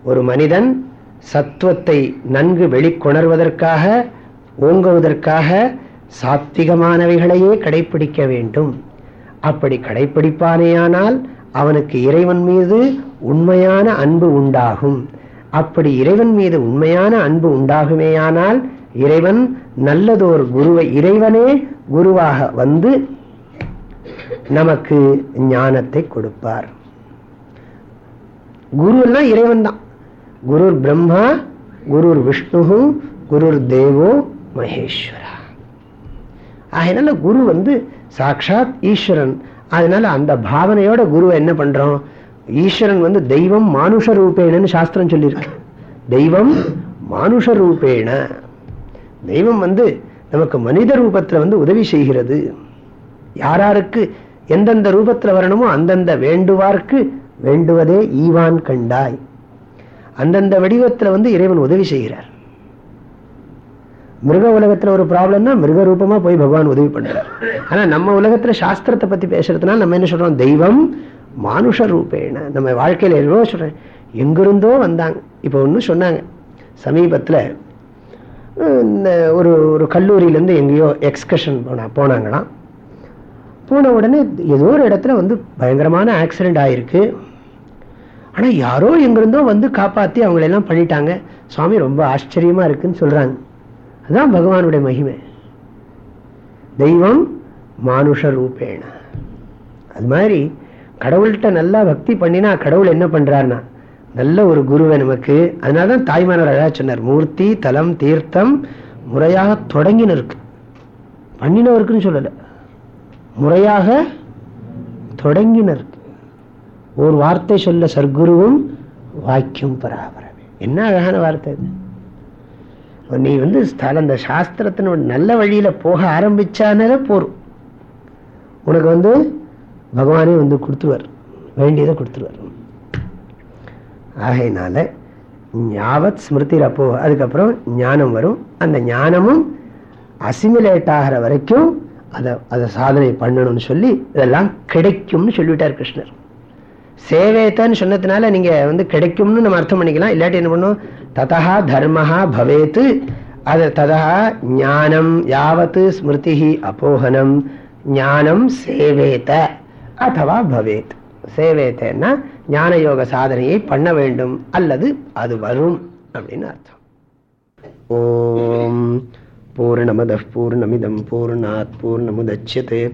[SPEAKER 2] ஒரு மனிதன் சத்துவத்தை நன்கு வெளிக்கொணர்வதற்காக ஓங்குவதற்காக சாத்விகமானவைகளையே கடைபிடிக்க வேண்டும். அப்படி கடைபிடிப்பானேயானால் அவனுக்கு இறைவன் மீது உண்மையான அன்பு உண்டாகும். அப்படி இறைவன் மீது உண்மையான அன்பு உண்டாகுமேயானால் இறைவன் நல்லதோர் குருவை இறைவனே குருவாக வந்து நமக்கு ஞானத்தை கொடுப்பார். குருன்னா இறைவன் தான். குரு பிரம்மா குரு விஷ்ணு குரு தேவோ மகேஸ்வரா. அதனால குரு வந்து சாட்சாத் ஈஸ்வரன். அதனால அந்த பாவனையோட குருவை என்ன பண்றோம்? ஈஸ்வரன் வந்து தெய்வம் மானுஷ ரூபேணன்னு சாஸ்திரம் சொல்லியிருக்கு. தெய்வம் மானுஷ ரூபேண தெய்வம் வந்து நமக்கு மனித ரூபத்துல வந்து உதவி செய்கிறது. யாராருக்கு எந்தெந்த ரூபத்துல வரணுமோ அந்தந்த வேண்டுவார்க்கு வேண்டுவதே ஈவான் கண்டாய். அந்தந்த வடிவத்துல வந்து இறைவன் உதவி செய்கிறார். மிருக உலகத்துல ஒரு ப்ராப்ளம்னா மிருக ரூபமா போய் பகவான் உதவி பண்றார். ஆனா நம்ம உலகத்துல சாஸ்திரத்தை பத்தி பேசுறதுனால நம்ம என்ன சொல்றோம்? தெய்வம் மானுஷ ரூபேன நம்ம வாழ்க்கையில எவ்வளோ சொல்றேன். எங்கிருந்தோ வந்தாங்க. இப்போ ஒன்று சொன்னாங்க. சமீபத்தில் இந்த ஒரு ஒரு கல்லூரியிலேருந்து எங்கேயோ எக்ஸ்கர்ஷன் போனா போனாங்களாம். போன உடனே ஏதோ ஒரு இடத்துல வந்து பயங்கரமான ஆக்சிடெண்ட் ஆயிருக்கு. ஆனால் யாரோ எங்கிருந்தோ வந்து காப்பாற்றி அவங்களெல்லாம் பண்ணிட்டாங்க. சுவாமி ரொம்ப ஆச்சரியமாக இருக்குன்னு சொல்கிறாங்க அதுதான் பகவானுடைய மகிமை. தெய்வம் மானுஷ ரூபேண. அது மாதிரி கடவுள்கிட்ட நல்லா பக்தி பண்ணினா கடவுள் என்ன பண்றாருன்னா நல்ல ஒரு குருவை நமக்கு அதனாலதான் தாய்மானவர் அழகா சொன்னார் மூர்த்தி தலம் தீர்த்தம் முறையாக தொடங்கினருக்கு. பண்ணினவருக்குன்னு சொல்லல. முறையாக தொடங்கினருக்கு. ஒரு வார்த்தை சொல்ல சர்க்குருவும் வாக்கியம் பராபரமே. என்ன அழகான வார்த்தை இது நீ வந்து அந்த சாஸ்திரத்தினோட நல்ல வழியில போக ஆரம்பிச்சானால போரும். உனக்கு வந்து பகவானே வந்து கொடுத்துருவார். வேண்டியதை கொடுத்துருவார். ஆகையினால ஞாபத் ஸ்மிருதி அப்போ அதுக்கப்புறம் ஞானம் வரும். அந்த ஞானமும் அசிமிலேட் ஆகிற வரைக்கும் அதை அதை சாதனை பண்ணணும்னு சொல்லி இதெல்லாம் கிடைக்கும்னு சொல்லிவிட்டார் கிருஷ்ணர். சேவேத்தன்னு சொன்னதுனால நீங்க வந்து கிடைக்கும்னு நம்ம அர்த்தம் பண்ணிக்கலாம். இல்லாட்டி என்ன பண்ணும்? ததா தர்மஹா பவேத்து. அது ததா ஞானம் யாவத்து ஸ்மிருதி அப்போகனம். ஞானம் சேவேத்த அதுவா பவேத். சேவேத்தன்னா ஞான யோக சாதனையை பண்ண வேண்டும். அல்லது அது வரும் அப்படின்னு அர்த்தம். ஓம் பூர்ணமத பூர்ணமிதம் பூர்ணாத் பூர்ணமுதட்சத்தை